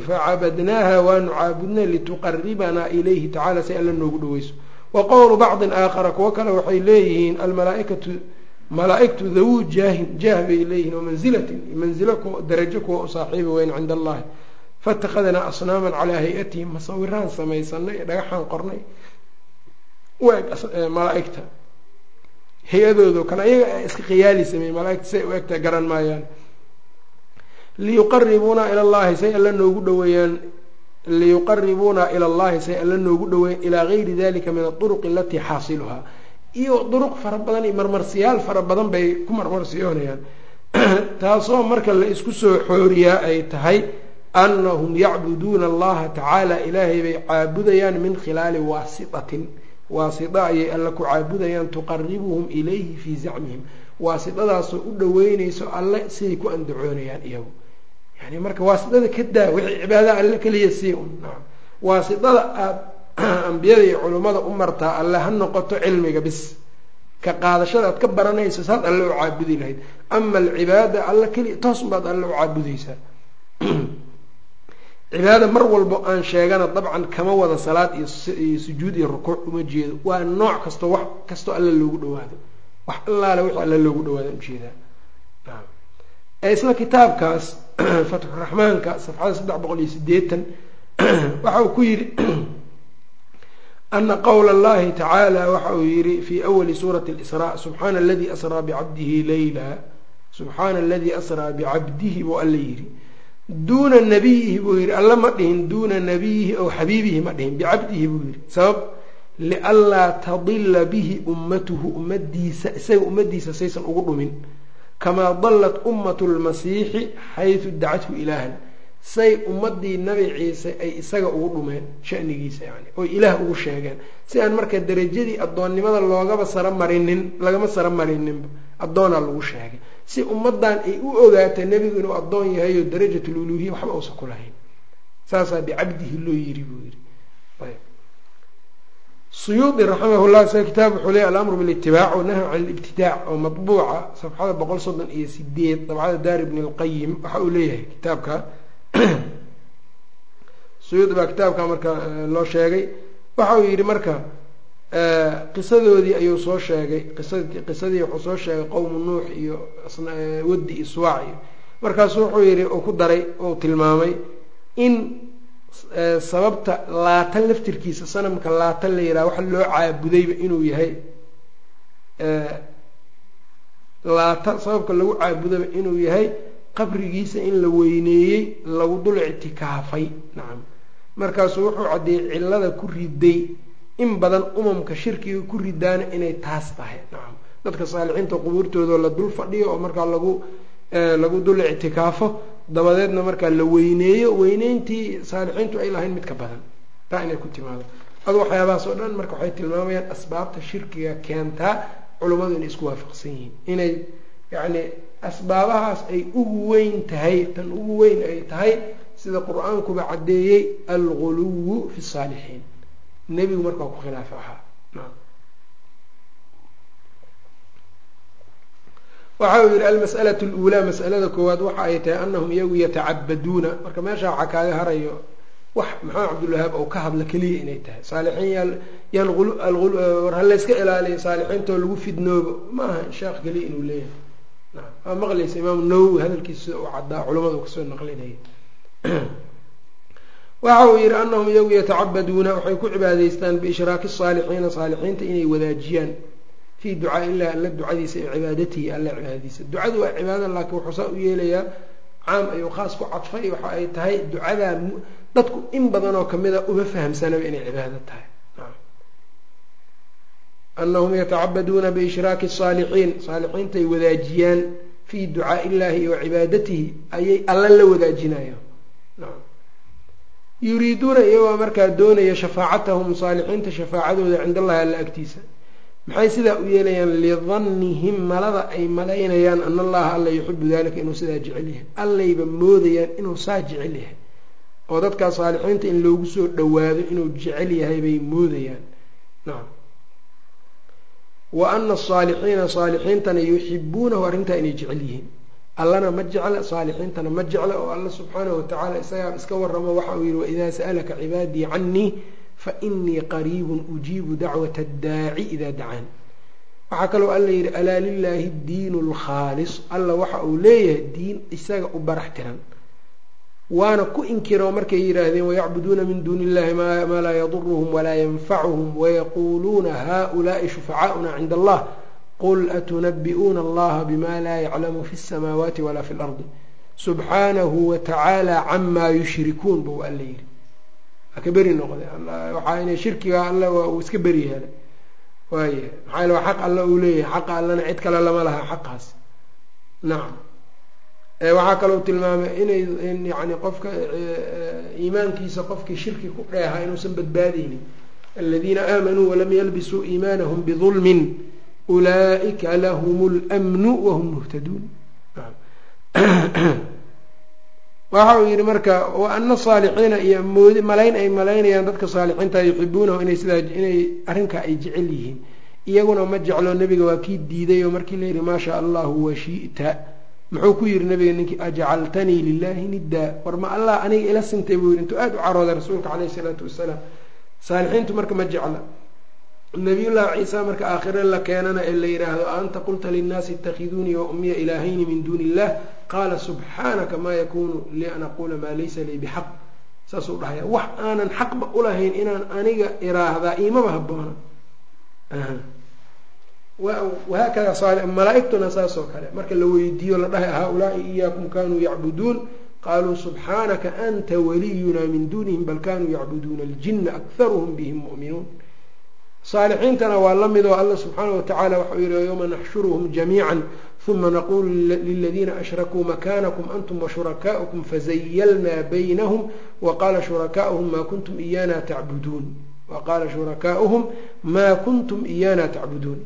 facabadnaaha waanu caabudnay lituqaribanaa ilayhi tacala si alla noogu dhaweyso wa qowlu bacdi aakhara kuwo kale waxay leeyihiin almalaaikatu malaa-igtu dawu jaahin jaah bay leeyihiin wamanzilatin manzilo darajo kuwa u saaxiibi weyn cinda allahi faاtakadnaa asnaaman calaa hay'atihim masawiraan samaysanay dhagaxaan qornay malaaigta hay'adoodo kale ayaga iska khiyaali sameeye malaaigta say u egtahay garan maayaan. Liyuqaribuuna ila llahi say alla noogu dhaweeyaan liyuqaribuuna ila allahi say alla noogu dhaweeyan ilaa gayri dalika min aduruq alatii xaasiluhaa. Iyo duruq fara badan iyo marmarsiyaal fara badan bay ku marmarsiyoonayaan. (clears throat) Taasoo marka la isku soo xooriyaa ay tahay anahum yacbuduuna allaha tacaala ilaahay bay caabudayaan min khilaali waasitatin waasita ayay alla ku caabudayaan tuqaribuhum ilayhi fii zacmihim. Waasitadaasoo u dhaweyneyso alle siday ku andacoonayaan iyagu. Yani marka waasitada ka daa wixii cibaada alle keliya sii un waasitada aada (clears throat) ambiyada iyo culummada u martaa alle ha noqoto cilmiga bis. Ka qaadashada aad ka baranayso saad alle u caabudi lahayd. Ama alcibaada alle keliya toos baad alle u caabudeysaa (clears throat) cibaada mar walbo aan sheegana dabcan kama wada salaad iyo sujuud iyo rukuuc uma jeedo. Waa nooc kastoo wax kastoo alle loogu dhawaado. Wax allaale wixii alle loogu dhawaado u jeedaa isla kitaabkaas (clears throat) fatxuraxmaanka safxada saddex boqol iyo sideetan (clears throat) waxa uu ku yidhi (clears throat) ana qowla allahi tacaala waxa uu yihi fi awali suurati اlsraa subxaana aladii asraa bicabdihi leyla subxaana aladii asraa bicabdihi buu alla yidhi duuna nabiyihi buu yidhi alla ma dhihin duuna nabiyihi ow xabiibihi ma dhihin bicabdihi buu yidhi. Sabab lianlaa tadila bihi ummatuhu ummadiisa isaga ummadiisa saysan ugu dhumin. Kamaa dallat ummatu lmasiixi xaysu dacathu ilaahan. Say ummadii nabi ciise ay isaga ugu dhumeen shanigiisa yani oy ilaah ugu sheegeen. Si aan marka derajadii addoonnimada loogaba sara marinin lagama sara marininba addoonaa lagu sheegay si ummadan ay u ogaata nebigu inuu addoon yahay oo darajatl uluhiya waxba uusan ku lahayn. Saasaa bicabdihi loo yiri buu yidhi suyuudi raximah llah sa kitaab wuxuu leey alamru bilitibaac wanahy can libtidaac oo matbuuca safxada boqol soddon iyo sideed dabcada daar ibn lqayim waxa uu leeyahay kitaabka. Suyuudi baa kitaabka marka loo sheegay. Waxa uu yidhi marka qisadoodii ayuu soo sheegay qisadii wuxuu soo sheegay qowmu nuux iyo wadi iyo suwaac iyo markaasu wuxuu yidhi uu ku daray ou tilmaamay in sababta laatan laftirkiisa sanamka laatan la yidhaha waxa loo caabudayba inuu yahay laata sababka lagu caabudaba inuu yahay qabrigiisa in la weyneeyey lagu dul ictikaafay. Nacam markaasuu wuxuu caddeeyey cillada ku riday in badan umamka shirkiga ku ridaana inay taas tahay. Nacam dadka saalixiinta qubuurtoodao la dul fadhiyo oo markaa lagu lagu dul ictikaafo dabadeedna markaa la weyneeyo weyneyntii saalixiintu ay lahayn mid ka badan. Taa inay ku timaado. Adu waxyaabahaas oo dhan marka waxay tilmaamayaan asbaabta shirkiga keentaa culummadu inay isku waafaqsan yihiin. Inay yacni asbaabahaas ay ugu weyn tahay tan ugu weyn ay tahay sida qur'aankuba caddeeyey alguluwu fi saalixiin nebigu markaa ku khilaafa ahaa. Waxa uu yihi almas'alatu luulaa mas'alada koowaad waxa ay tahay anahum iyagu yatacabaduuna marka meesha waxaa kaaga harayo wax maxamed cabdulwahaab ou ka hadla keliya inay tahay. Saalixiin yaan war halayska ilaaliyo saalixiintoo lagu fidnoobo. Ma aha sheekh keliya inuu leeyahay. Waa maqlaysa imaamu nawowi hadalkiisa uu caddaa culamadu ka soo naqlinaya waxa uu yihi anahum iyagu yatacabaduuna waxay ku cibaadaystaan biishraaki saalixiina saalixiinta inay wadaajiyaan fii ducaa illahi alla ducadiisa iyo cibaadatihi alla cibaadadiisa. Ducadu waa cibaada laakiin wuxuu saa u yeelayaa caam ayuu khaas ku cadfay waxa ay tahay ducadaa dadku in badan oo ka mid a uma fahamsanaba inay cibaado tahay. Anahum yatacabaduuna biishraaki saalixiin saalixiintay wadaajiyaan fii ducaa illahi wa cibaadatihi ayay alla la wadaajinayo yuriiduuna iyagoo markaa doonaya shafaacatahum saalixiinta shafaacadooda cind allahi alla agtiisa. Maxay sidaa u yeelayaan lidannihim malada ay malaynayaan ana allaha alla yuxibu dalika inuu sidaa jecel yahay. Allayba moodayaan inuu saa jecel yahay. Oo dadkaa saalixiinta in loogu soo dhowaado inuu jecel yahay bay moodayaan. Nacam wa ana asaalixiina saalixiintana yuxibuunahu arrintaa inay jecel yihiin allana ma jecla saalixiintana ma jecla oo alla subxaanahu watacaala isagaa iska waramo waxa uu yihi waidaa sa'alaka cibaadii canii fainii qariibun ujiibu dacwata addaaci idaa dacaan. Waxaa kaloo alla yidhi alaa lilaahi diinu lkhaalis alla waxa uu leeyahay diin isaga u barax tiran. Waana ku inkiro markay yidhaahdeen wayacbuduuna min duuni illahi maa laa yaduruhum walaa yanfacuhum wayaquuluuna haulaai shufacaauna cinda allah qul atunabi'uuna allaha bima laa yaclamu fi اsamaawaati walaa fi اlardi subxaanahu watacaala camaa yushrikuun buu alla yidhi ka beri noqday waxaa inay shirkiga alla uu iska beri yeelay waaya maxaa waa xaq alla uu leeyahay xaqa allana cid kale lama laha xaqaas nacam waxaa kaloo tilmaamay inay yani qofka iimaankiisa qofkii shirki ku dheehaa inuusan badbaadeynin aladiina aamanuu walam yalbisuu iimaanahum bidulmin ulaa'ika lahum lmnu wahum muhtaduun waxa uu yihi marka wa ana saalixiina iyo malayn ay malaynayaan dadka saalixiinta yuxibuunahu inay sidaa inay arrinkaa ay jecel yihiin iyaguna ma jeclo nebiga waa kii diiday oo markii la yidhi maa shaa allahu washi'ta muxuu ku yihi nabiga ninkii ajcaltanii lilahi niddaa war ma allah aniga ila sintay buu yidhi intuu aada u carooday rasuulka caleyhi isalaatu wasalaam saalixiintu marka ma jecla nabiyullaahi ciisa marka aakhire la keenana ee la yidhaahdo anta qulta linnaasi itakhiduunii wa ummiya ilaahayni min duuni illah qaala subxaanaka maa yakuunu lii an aquula maa laysa lii bixaq. Saasuu dhahaya wax aanan xaqba ulahayn inaan aniga iraahdaa iimaba haboona wahaakada malaa-igtuna saas oo kale marka la weydiiyo la dhahay haa-ulaai iyaakum kanuu yacbuduun? Qaaluu subxaanaka anta waliyunaa min duunihim bal kanuu yacbuduuna aljina akharuhum bihim mu'minuun saalixiintana waa la mid oo alla subxaanahu watacaala waxau yihi yowma naxshuruhum jamiica uma naqulu liladiina ashrakuu makanakum antum washurakaa'ukum fazayalnaa baynahum waqaala shurakaauhum maa kuntum iyana tacbuduun. Waqaala shurakaa'uhum maa kuntum iyana tacbuduun.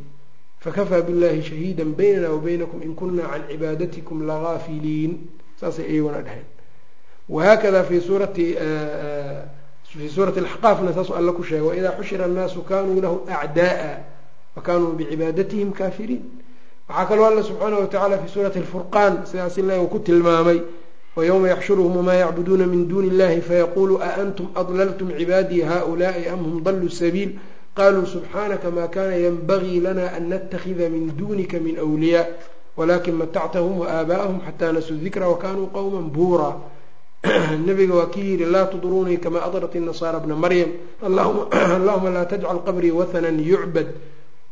Fakafaa billahi shahiida baynana wabaynakum in kuna can cibaadatikum lagaafiliin saasay iyaguna dhaheen. Wahaakada fi suurati fii suurati axqaafna saasuu alla ku sheegay waidaa xushira annaasu kanuu lahu acda'a wakanuu bicibaadatihm kaafiriin waxaa kaloo alla subxaanahu watacaala fi suurati alfurqaan sidaas ilahi uu ku tilmaamay wayowma yaxshuruhum wamaa yacbuduuna min duuni illahi fayaqulu a antum adlaltum cibaadii haؤulaءi am hum daluu sabiil qaluu subxaanaka ma kana ynbagii lana an natakida min dunika min wliyaa walakin matactahum waaaba'ahum xataa nasuu dikra wakanuu qowma buura (clears throat) nabiga waa kii yihi laa tudruunii kama adrat inasaara bna maryam. Allahuma (clears throat) laa tajcal qabrii wathanan yucbad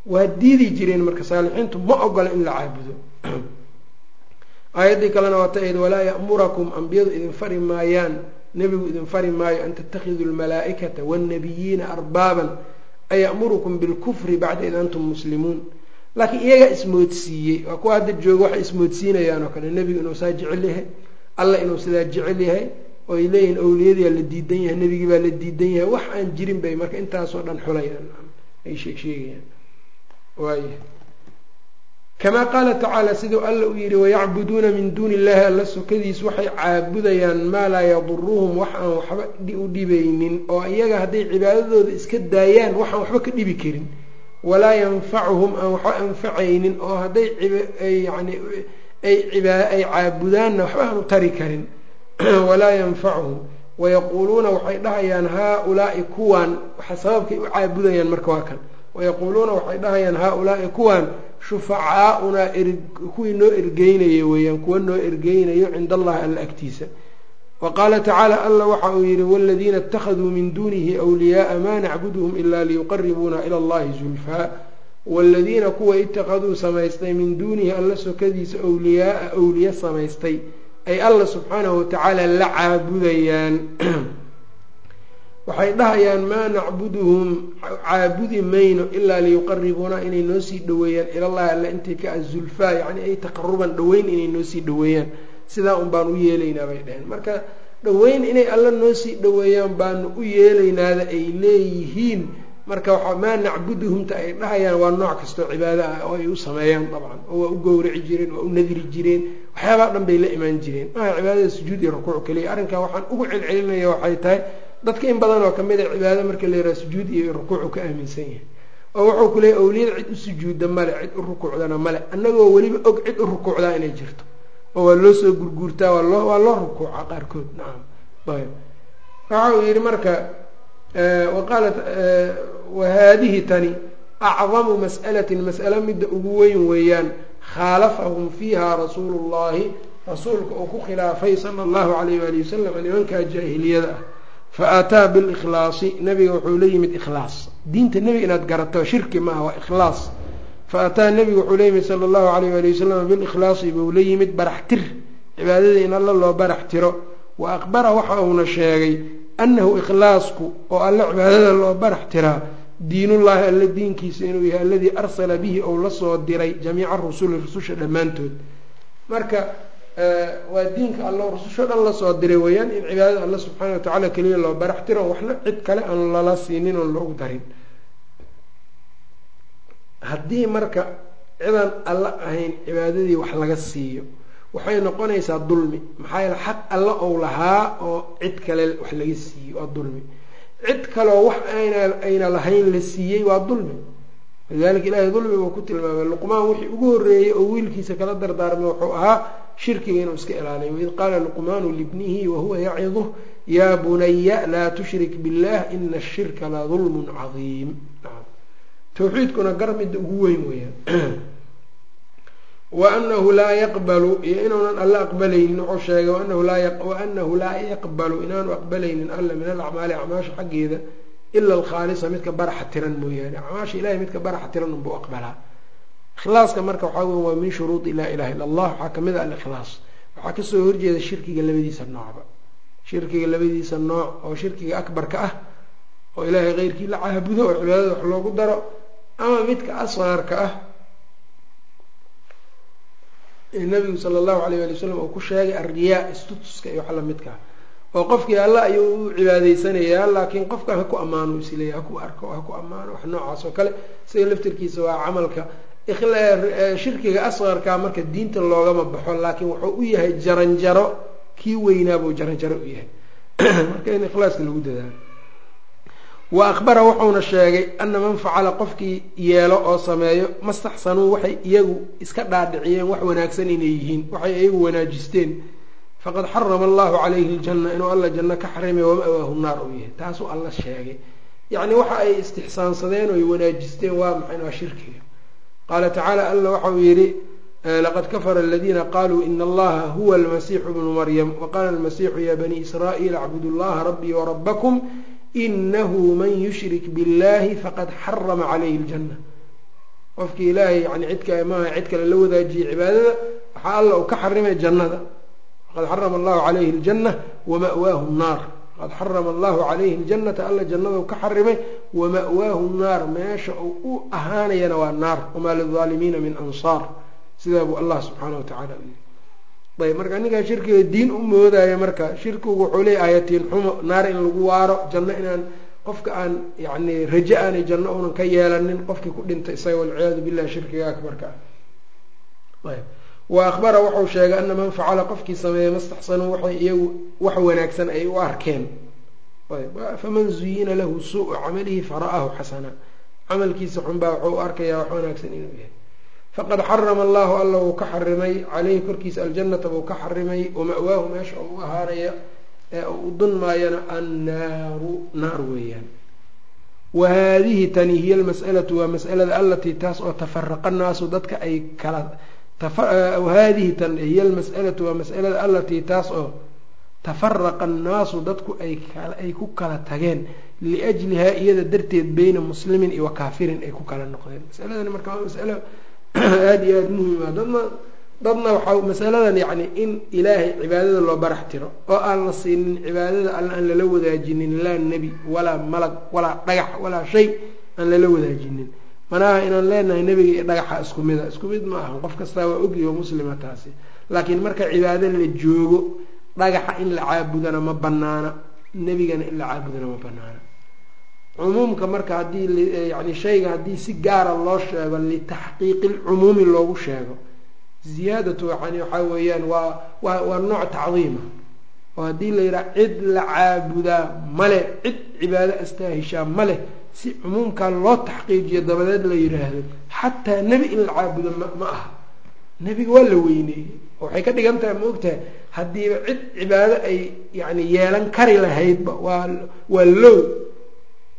waa diidi jireen marka saalixiintu ma ogola in la caabudo. (clears throat) Aayaddii kalena waa ta ayd walaa ya'murakum ambiyadu idin fari maayaan. Nebigu idin fari maayo an tattakhiduu lmalaa'ikata wاnnabiyiina arbaaban. Ayamurukum bilkufri bacda id antum muslimuun. Laakiin iyagaa ismoodsiiyey. Waa kuwa hadda jooga waxay ismoodsiinayaan oo kale nebigu inuu saa jecel yahay alla inuu sidaa jecel yahay oo ay leeyihiin owliyadiyaa la diidan yahay nebigii baa la diidan yahay wax aan jirin bay marka intaasoo dhan xulayaan ay sheeg sheegayaan. Waaya kamaa qaala tacaala siduu alla uu yidhi wayacbuduuna min duuni illahi alla sokadiis waxay caabudayaan maa laa yaduruhum wax aan waxba u dhibaynin oo iyaga hadday cibaadadooda iska daayaan waxaan waxba ka dhibi karin. Walaa yanfacuhum aan waxba anfacaynin oo hadday yani ay caabudaanna waxba aanu tari karin. (clears throat) Walaa yanfacuhum wayaquuluuna waxay dhahayaan haa-ulaai kuwaan waxa sababkay u caabudayaan marka waa kan. Wayaquuluuna waxay dhahayaan haa-ulaai kuwaan shufacaaunaa kuwii noo ergeynaya weeyaan kuwa noo ergeynayo cinda allahi alla agtiisa. Wa qaala tacaala alla waxa uu yihi waladiina اtakhaduu min duunihi wliyaaa maa nacbuduhum ila liyuqaribuuna ila allahi zulfaa waladiina kuwa itakaduu samaystay min duunihi alla sokadiisa wliyaaa awliye samaystay ay alla subxaanahu watacaala la caabudayaan waxay dhahayaan maa nacbuduhum caabudi mayno ilaa liyuqaribuuna inay noo sii dhoweeyaan ilallahi alla intay ka azulfaa yacni ay taqaruban dhoweyn inay noo sii dhoweeyaan sidaa un baan u yeelaynaa bay dhaheen marka dhoweyn inay alla noo sii dhoweeyaan baanu u yeelaynaada ay leeyihiin marka maa nacbuduhumta ay dhahayaan waa nooc kastoo cibaado ah oo ay u sameeyaan dabcan oo waa u gowraci jireen waa u nadri jireen waxyaabaa dhan bay la imaan jireen. Maaha cibaadada sujuud iyo rukuuc keliya arrinkaa waxaan ugu celcelinaya waxay tahay dadka in badan oo ka mid a cibaado marka la yaraha sujuud iyo rukuucu ka aaminsan yahay. Oo wuxuu ku leeyay awliyada cid u sujuudda male cid u rukuucdana male annagoo weliba og cid u rukuucdaa inay jirto. Oo waa loo soo gurguurtaa waa loo waa loo rukuuca qaarkood nacam ayb waxa uu yihi marka waqaalat wahaadihi tani acdamu mas'alatin mas'alo midda ugu weyn weeyaan khaalafahum fiiha rasuulu llahi rasuulka uu ku khilaafay sala allahu alayh waali wasalam nimankaa jaahiliyada ah fa aataa bilikhlaasi nabiga wuxuu la yimid ikhlaas diinta nebiga inaad garato shirki maaha waa ikhlaas fa ataa nebiga wuxuu la yimid sala allahu alayh waali wasalam bilikhlaasi buu la yimid barax tir cibaadadii in alla loo barax tiro wa aqbara waxa uuna sheegay annahu ikhlaasku oo alle cibaadada loo barax tiraa diinullaahi alle diinkiisa inuu yahay aladii arsala bihi ou la soo diray jamiica rusuli rususha dhammaantood. Marka waa diinka allo rususho dhan la soo diray weeyaan in cibaadada alle subxaana wa tacaala keliya loo barax tiro waxna cid kale aan lala siinin oon loogu darin. Haddii marka cidaan alla ahayn cibaadadii wax laga siiyo waxay noqonaysaa dulmi. Maxaa yeele xaq alla ou lahaa oo cid kale wax laga siiyey waa dulmi cid kaleo wax ayna ayna lahayn la siiyey waa dulmi. Lidalika ilaahay dulmi buu ku tilmaamay. Luqmaan wixii ugu horreeyey oo wiilkiisa kala dardaarmay wuxuu ahaa shirkiga inuu iska ilaaliyo waid qaala luqmaanu libnihi wahuwa yaciduh yaa bunaya laa tushrik billah ina ashirka la dulmun cadiim. Tawxiidkuna gar midda ugu weyn weeyaan (clears throat) waanahu laa yaqbalu iyo inuunan alla aqbalaynin wuxuu sheegay waanahu laa yaqbalu inaanu aqbalaynin alla min alacmaali acmaasha xaggeeda ila alkhaalisa midka baraxa tiran mooyaane. Acmaasha ilahay midka baraxa tiran unbuu aqbalaa. Ikhlaaska marka waxaa wey waa min shuruudi laa ilaha illa allah waxaa ka mid a alikhlaas. Waxaa ka soo horjeeda shirkiga labadiisa noocba shirkiga labadiisa nooc oo shirkiga akbarka ah oo ilaahay keyrkii la caabudo oo cibaadada wax loogu daro ama midka asqarka ah nabigu sala allahu alayh ali wasalam uu ku sheegay arriyaa istutuska iyo wax lamidka ah oo qofkii alla ayuu u cibaadaysanayaa laakiin qofkan ha ku ammaano isleeya haku arko ha ku ammaano wax noocaas oo kale. Siga laftirkiisa waa camalka shirkiga asqarka marka diinta loogama baxo laakiin wuxuu u yahay jaranjaro kii weynaabuu jaranjaro u yahay. (clears throat) Marka in ikhlaaska lagu dadaalo wa akhbara wuxuuna sheegay ana man facala qofkii yeelo oo sameeyo mastaxsanuu waxay iyagu iska dhaadhiciyeen wax wanaagsan inay yihiin waxay iyagu wanaajisteen. Faqad xarama allahu calayhi ljanna inuu alla janno ka xarimay wama-waahu naar uu yahay. Taasuu alla sheegay. Yacni waxa ay istixsaansadeen oy wanaajisteen waa maxay? Waa shirkiga. Qaala tacaala alla waxauu yidhi laqad kafara aladiina qaluu ina allaha huwa almasiixu bnu maryam waqala almasiixu ya bani israa'iil acbudu llaha rabbii warabakum inahu man yushrik biاllahi faqad xarama calayhi ljanna qofkii ilaahay yani cidka maaha cid kale la wadaajiyey cibaadada waxaa alla uu ka xarimay jannada faqad xarama allahu calayhi ljanna wama'waahu nnaar faqad xarama allahu calayhi ljanata alla jannadau ka xarimay wama'waahu nnaar meesha uu u ahaanayana waa naar wamaa lilظaalimiina min ansaar sidaa buu allah subxaana watacaala u yiri ayb marka ninkaa shirkiga diin u moodaya marka shirkigu wuxuu leey ayatiin xumo naar in lagu waaro janno inaan qofka aan yani raje aanay janno unan ka yeelanin qofkii ku dhintay isaga walciyaadu billahi shirkiga akbarka ah ayb. Wa akhbara wuxuu sheegay ana man facala qofkii sameeyey mastaxsanuu waxay iyagu wax wanaagsan ay u arkeen. Faman zuyina lahu suu camalihi fara'ahu xasana. Camalkiisa xunbaa wuxuu u arkayaa wax wanaagsan inuu yahay faqad xarama allahu alla wuu ka xarimay caleyhi korkiisa aljanata buu ka xarimay wama-waahu meesha uu ahaanaya ee uu dunmaayana annaaru naar weeyaan. Wa haadihi tani hiya almas'alatu waa mas'alada alatii taas oo tafaraqa naasu dadka ay kala haadihi tan hiya almas'alatu waa mas'alada alatii taas oo tafaraqa annaasu dadku ay ku kala tageen liajlihaa iyada darteed beyna muslimin iyo wakaafirin ay ku kala noqdeen. Masaladani marka waa masalo (clears throat) aada iyo aada muhiim ah. Dadna dadna waxaa masaladan yacni in ilaahay cibaadada loo barax tiro oo aan la siinin cibaadada alla aan lala wadaajinin laa nebi walaa malag walaa dhagax walaa shay aan lala wadaajinin. Manaha inaan leenahay nebiga iyo dhagaxa isku mida. Isku mid ma aha qof kastaa waa ogyaho muslima taasi. Laakiin marka cibaado la joogo dhagaxa in la caabudana ma banaana nebigana in la caabudana ma banaana cumuumka marka haddii yani shayga haddii si gaara loo sheego litaxqiiqi lcumuumi loogu sheego. Ziyaadatu yani waxaa weeyaan waa waa waa nooc tacdiima oo haddii la yidhaha cid la caabudaa male cid cibaado astaahishaa maleh si cumuumkaa loo taxqiijiyo dabadeed la yidhaahdo. Xataa nebi in la caabudo ma ma aha. Nebiga waa la weyneeyey. Waxay ka dhigan tahay ma ogtahay haddiiba cid cibaado ay yani yeelan kari lahaydba waa waa low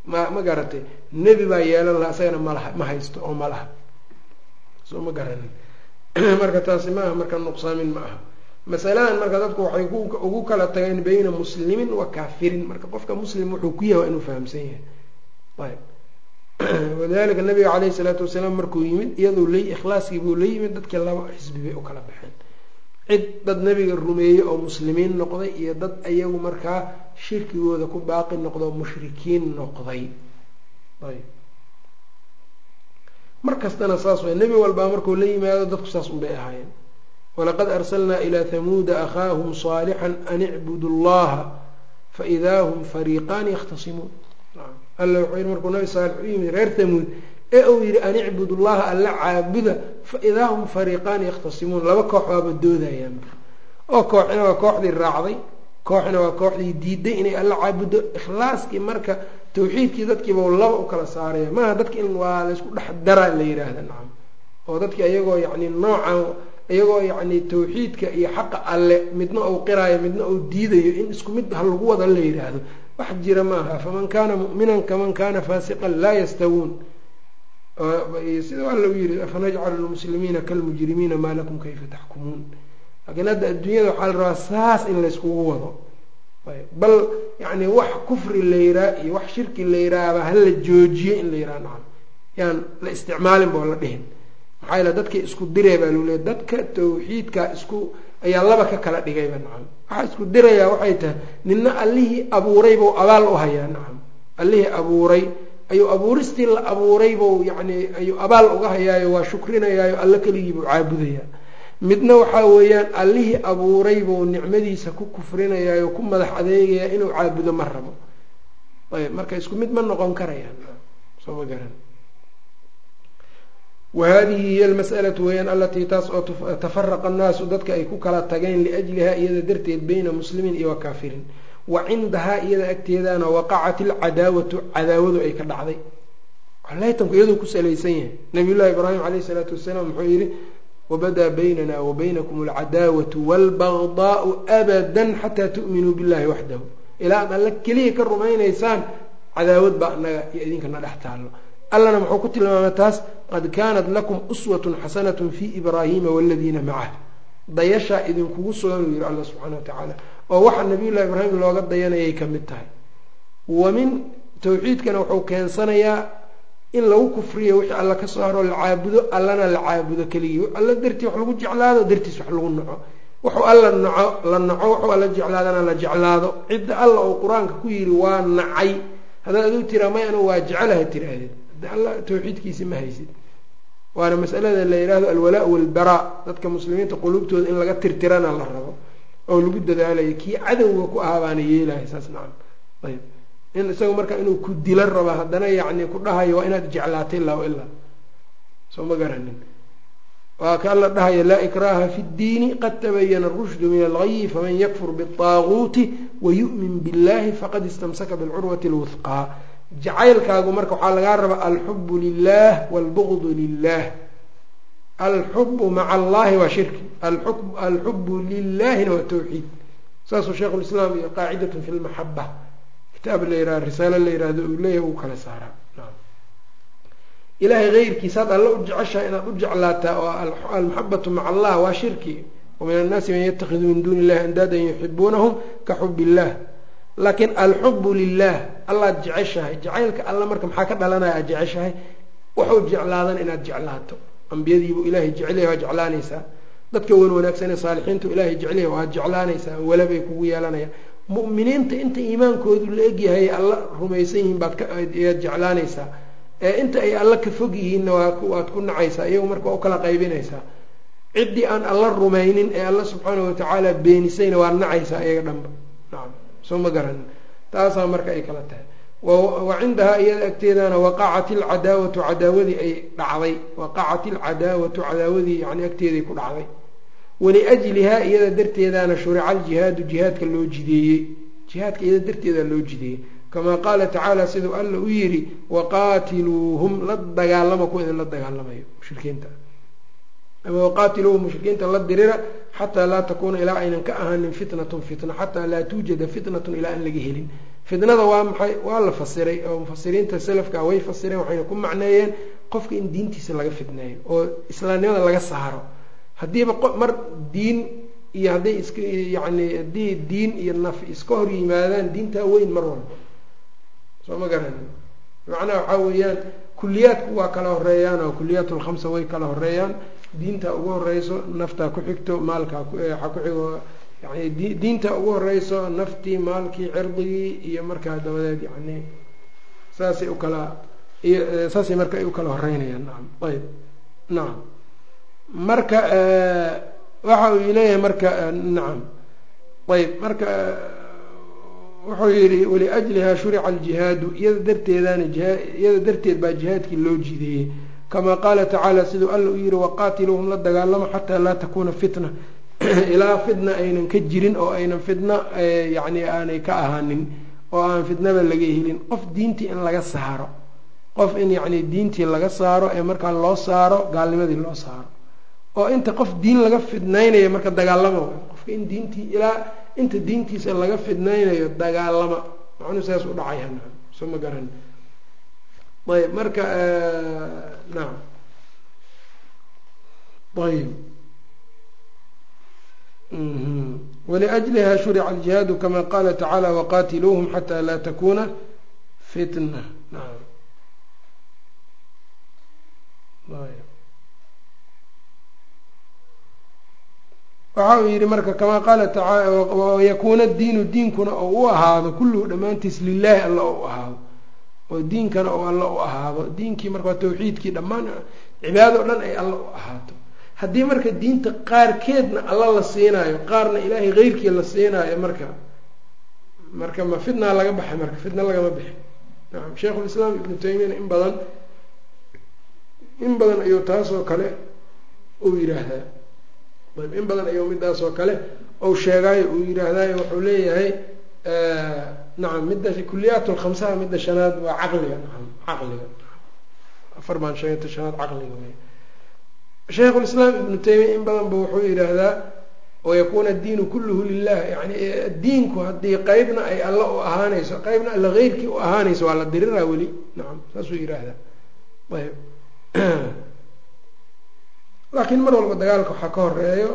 ma ma garatay nebi baa yeelan laha isagana malaha ma haysto oo ma laha. Soo ma garanin. (clears throat) Marka taasi maaha marka nuqsaamin ma aha. Masaladan marka dadku waxay ugu kala tageen beyna muslimin wa kaafirin. Marka qofka muslim wuxuu ku yahay waa inuu fahamsan yahay. Ayb (clears throat) walidalika nabiga caleyhi salaatu wasalaam markuu yimid iyadoo la ikhlaaskii buu la yimid dadkii laba xisbi bay u kala baxeen. Cid dad nabiga rumeeyey oo muslimiin noqday iyo dad ayagu markaa shirkigooda ku baaqi noqdo mushrikiin noqday. Mar kastana saas way nebi walbaa markuu la yimaado dadku saas unbay ahaayeen. Walaqad arsalnaa ilaa hamuuda akhaahum saalixan an icbudu llaha faidaa hum fariiqaani yakhtasimuun alla wuxuu yihi markuu nabi saalix u yimid reer hamuud ee uu yihi an icbud llaha alla caabuda faidaa hum fariiqaani yakhtasimuun laba koox waaba doodayaan. Oo kooxina waa kooxdii raacday kooxina waa kooxdii diiday inay alla caabudo ikhlaaskii marka tawxiidkii dadkiiba laba u kala saaraya maaha dadka in waa laysku dhex daraa la yidhaahda nacam. Oo dadki iyagoo yacni noocan iyagoo yacni tawxiidka iyo xaqa alle midna uu qiraayo midna uu diidayo in isku mid ha lagu wada la yidhaahdo wax jira maaha faman kaana mu'minan kaman kana faasiqan laa yastawuun. Sida alla u yiri afanajcalu lmuslimiina kalmujrimiina maa lakum kayfa taxkumuun laakiin hadda adduunyada waxaa la rabaa saas in layskugu wado. Bal yani wax kufri la yiraa iyo wax shirki la yiraahba hala joojiyo in la yiraa nacam. Yaan la isticmaalin boo la dhihin. Maxaa yaele dadkay isku diree baa lou leey dadka tawxiidka isku ayaa laba ka kala dhigayba nacam. Waxaa isku dirayaa waxay tahay nina allihii abuuray buu abaal u hayaa nacam. Allihii abuuray ayuu abuuristii la abuuray buu yacni ayuu abaal uga hayaayo waa shukrinayaayo alle keligii buu caabudayaa midna waxaa weeyaan allihii abuuray buu nicmadiisa ku kufrinayaayo ku madax adeegayaa inuu caabudo ma rabo. Ayb marka isku mid ma noqon karayaan. Soo ma garan. Wahadihi hiy almas'alatu weyaan alatii taas oo tafaraqa annaasu dadka ay ku kala tageen liajliha iyada darteed beyna muslimiin iyo wa kaafiriin wa cindahaa iyada agteedana waqacat ilcadaawatu cadaawadu ay ka dhacday. Laytanku iyaduu ku salaysan yahay. Nabiyullahi ibraahim caleyhi isalaatu wasalaam muxuu yihi wabadaa baynana wa baynakum alcadaawatu waalbagdaau abadan xataa tu'minuu billahi waxdahu ilaa ad alle keliya ka rumaynaysaan cadaawad baa anaga iyo idinkana dhex taallo allana muxuu ku tilmaamay taas qad kaanat lakum uswatun xasanatun fii ibraahiima waladiina macah dayashaa idinkugu sugan uu yihi alla subxaana wa tacaala oo waxa nabiyullahi ibraahim looga dayanayay ka mid tahay wa min tawxiidkana wuxuu keensanayaa in lagu kufriyo wixii alla ka soo haro la caabudo allana la caabudo keligii alla dartii wax lagu jeclaado dartiis wax lagu naco. Wuxuu alla naco la naco wuxuu alla jeclaadana la jeclaado. Cidda alla uu qur'aanka ku yidhi waa nacay. Haddaad aduu tiraa may anu waa jecelaha tiraahdeed hadda alla tawxiidkiisi ma haysid. Waana masalada la yidhaahdo alwalaa walbaraa dadka muslimiinta quluubtooda in laga tirtirana la rabo oo lagu dadaalayo kii cadowga ku ahaa baana yeelahay. Saas nacam. Ayb in isaga marka inuu ku dila raba haddana yacni ku dhahayo waa inaad jeclaatay ilaa ilaa soo ma garanin waa ka alla dhahaya laa ikraha fi ddiini qad tabayana arushdu min algayi faman yakfur biطaaguuti wayu'min biاllahi faqad istamsaka bilcurwati اlwuhqaa jacaylkaagu marka waxaa lagaa rabaa alxubu lilah wاlbugdu lilah alxubu maca allahi waa shirki alxubu lilahina waa tawxiid saasuu sheikhu lislaam iyo qaacidatun fi lmaxaba kitaab la yihah risaalo la yihahdo uu leeyahay uu kala saaraa. Ilaahay keyrkiisaad alla u jeceshaha inaad u jeclaataa oo almaxabatu maca allah waa shirki. Wamin annaasi man yatakhidu min duuni illahi andaadan yuxibuunahum ka xub illah laakiin alxubu lilah allaad jeceshahay jacaylka alla marka maxaa ka dhalanaya aad jeceshahay? Waxuu jeclaadan inaad jeclaato. Ambiyadiibuu ilaahay jecelyahay waad jeclaanaysaa. Dadka wan wanaagsan saalixiintu ilaahay jecelyahay waad jeclaanaysaa. Walabay kugu yeelanayaan mu'miniinta inta iimaankoodu la egyahay alla rumaysan yihiin baad ayaad jeclaanaysaa. Ee inta ay alla ka fog yihiinna waad ku nacaysaa iyagu marka waa u kala qaybinaysaa. Ciddii aan alla rumaynin ee alla subxaana watacaala beenisayna waad nacaysaa iyaga dhanba. Nacam soo ma garanin taasaa marka ay kala tahay. Wa cindahaa iyada agteedana waqacat ilcadaawatu cadaawadii ay dhacday. Waqacat ilcadaawatu cadaawadii yani agteeday ku dhacday waliajlihaa iyada darteedana shurica aljihaadu jihaadka loo jideeyey. Jihaadka iyada darteeda loo jideeyey. Kamaa qaala tacaala siduu alla u yidhi waqaatiluuhum la dagaalama kuwa idin la dagaalamayo mushrikiinta. Ama waqaatiluuhum mushrikiinta la dirira xataa laa takuuna ilaa aynan ka ahaanin fitnatun fitna xataa laa tuujada fitnatun ilaa aan laga helin. Fitnada waa maxay? Waa la fasiray oo mufasiriinta salafka way fasireen waxayna ku macneeyeen qofka in diintiisa laga fitneeyo oo islaamnimada laga saaro haddiiba mar diin iyo hadday iska yacni haddii diin iyo naf iska hor yimaadaan diintaa weyn mar walba. Soo ma garani macnaha waxaa weeyaan kuliyaadku waa kala horeeyaan oo kuliyaat lkhamsa way kala horeeyaan diinta ugu horeyso naftaa ku xigto maalkaa waxaa ku xigo yani diinta ugu horeyso naftii maalkii cirdigii iyo markaa dabadeed yani saasay u kala saasay marka ay u kala horeynayaan nacam ayb nacam marka waxa uu leeyahay marka nacam ayb marka wuxuu yihi waliajliha shurica aljihaadu iyada darteedana iyada darteed baa jihaadkii loo jideeyey. Kamaa qaala tacaala siduu alla u yihi waqaatiluuhum la dagaalamo xataa laa takuuna fitna. (clears throat) Ilaa fitna aynan ka jirin oo aynan fitna yani aanay ka ahaanin oo aan fitnaba laga helin. Qof diintii in laga saaro qof in yacni diintii laga saaro ee markaa loo saaro gaalnimadii loo saaro oo inta qof diin laga fidnaynayo marka dagaalama. Qofka in diintii ilaa inta diintiisa laga fidnaynayo dagaalama. Macnuu saas u dhacay hana soo ma garan. Ayb marka nacam ayb wliأjliha shurica aljihaadu kama qaala tacaala waqaatiluuhum xataa laa takuna fitna. Naam waxa uu yidhi marka kamaa qaala tacaala wayakuuna diinu diinkuna oo u ahaado kulluhu dhammaantiis lilaahi alla oo u ahaado. Oo diinkana oo alla u ahaado. Diinkii marka tawxiidkii dhammaan cibaado o dhan ay alla u ahaato. Haddii marka diinta qaarkeedna alla la siinaayo qaarna ilaahay keyrkii la siinaayo marka marka ma fitnaa laga baxay marka fitna lagama bixin. Nacam sheikhulislaam ibnu taymiyana in badan in badan ayuu taasoo kale uu yidhaahdaa ayb in badan ayuu midaasoo kale ou sheegaayo uu yidhaahdayo wuxuu leeyahay nacam midda kuliyaat lkhamsaha midda shanaad waa caqliga nacam caqliga. Afar baan sheegata shanaad caqliga wey shaykhulislaam ibnu taymiya in badan ba wuxuu yidhaahdaa wayakuuna addiinu kulluhu lilah yani diinku haddii qeybna ay alla u ahaanayso qeybna alla keyrkii u ahaanayso waa la diriraa weli. Nacam saasuu yidhaahdaa. Ayb (clears throat) laakiin mar walba dagaalka waxaa ka horeeyo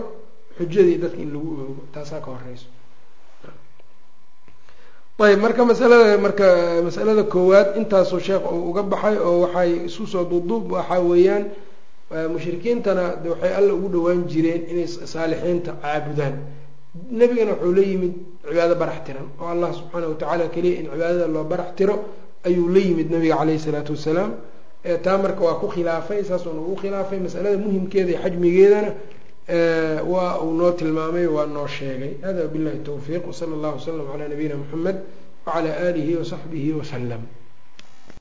xujadii dadka in lagu oogo taasaa ka horeyso ayb marka masalada marka masalada koowaad intaasuu sheekh uu uga baxay oo waxay isu soo duuduub waxaa weeyaan mushrikiintana waxay alla ugu dhawaan jireen inay saalixiinta caabudaan. Nebigana wuxuu la yimid cibaado barax tiran oo allah subxaana watacaala keliya in cibaadada loo barax tiro ayuu la yimid nabiga caleyhi isalaatu wasalaam taa marka waa ku khilaafay saasuuna ugu khilaafay. Masalada muhimkeeda iyo xajmigeedana waa uu noo tilmaamay waa noo sheegay. Hada billahi towfiiq wsala allahu wasalam calaa nabiyina muxamed wacalaa aalihi wasaxbihi wasalam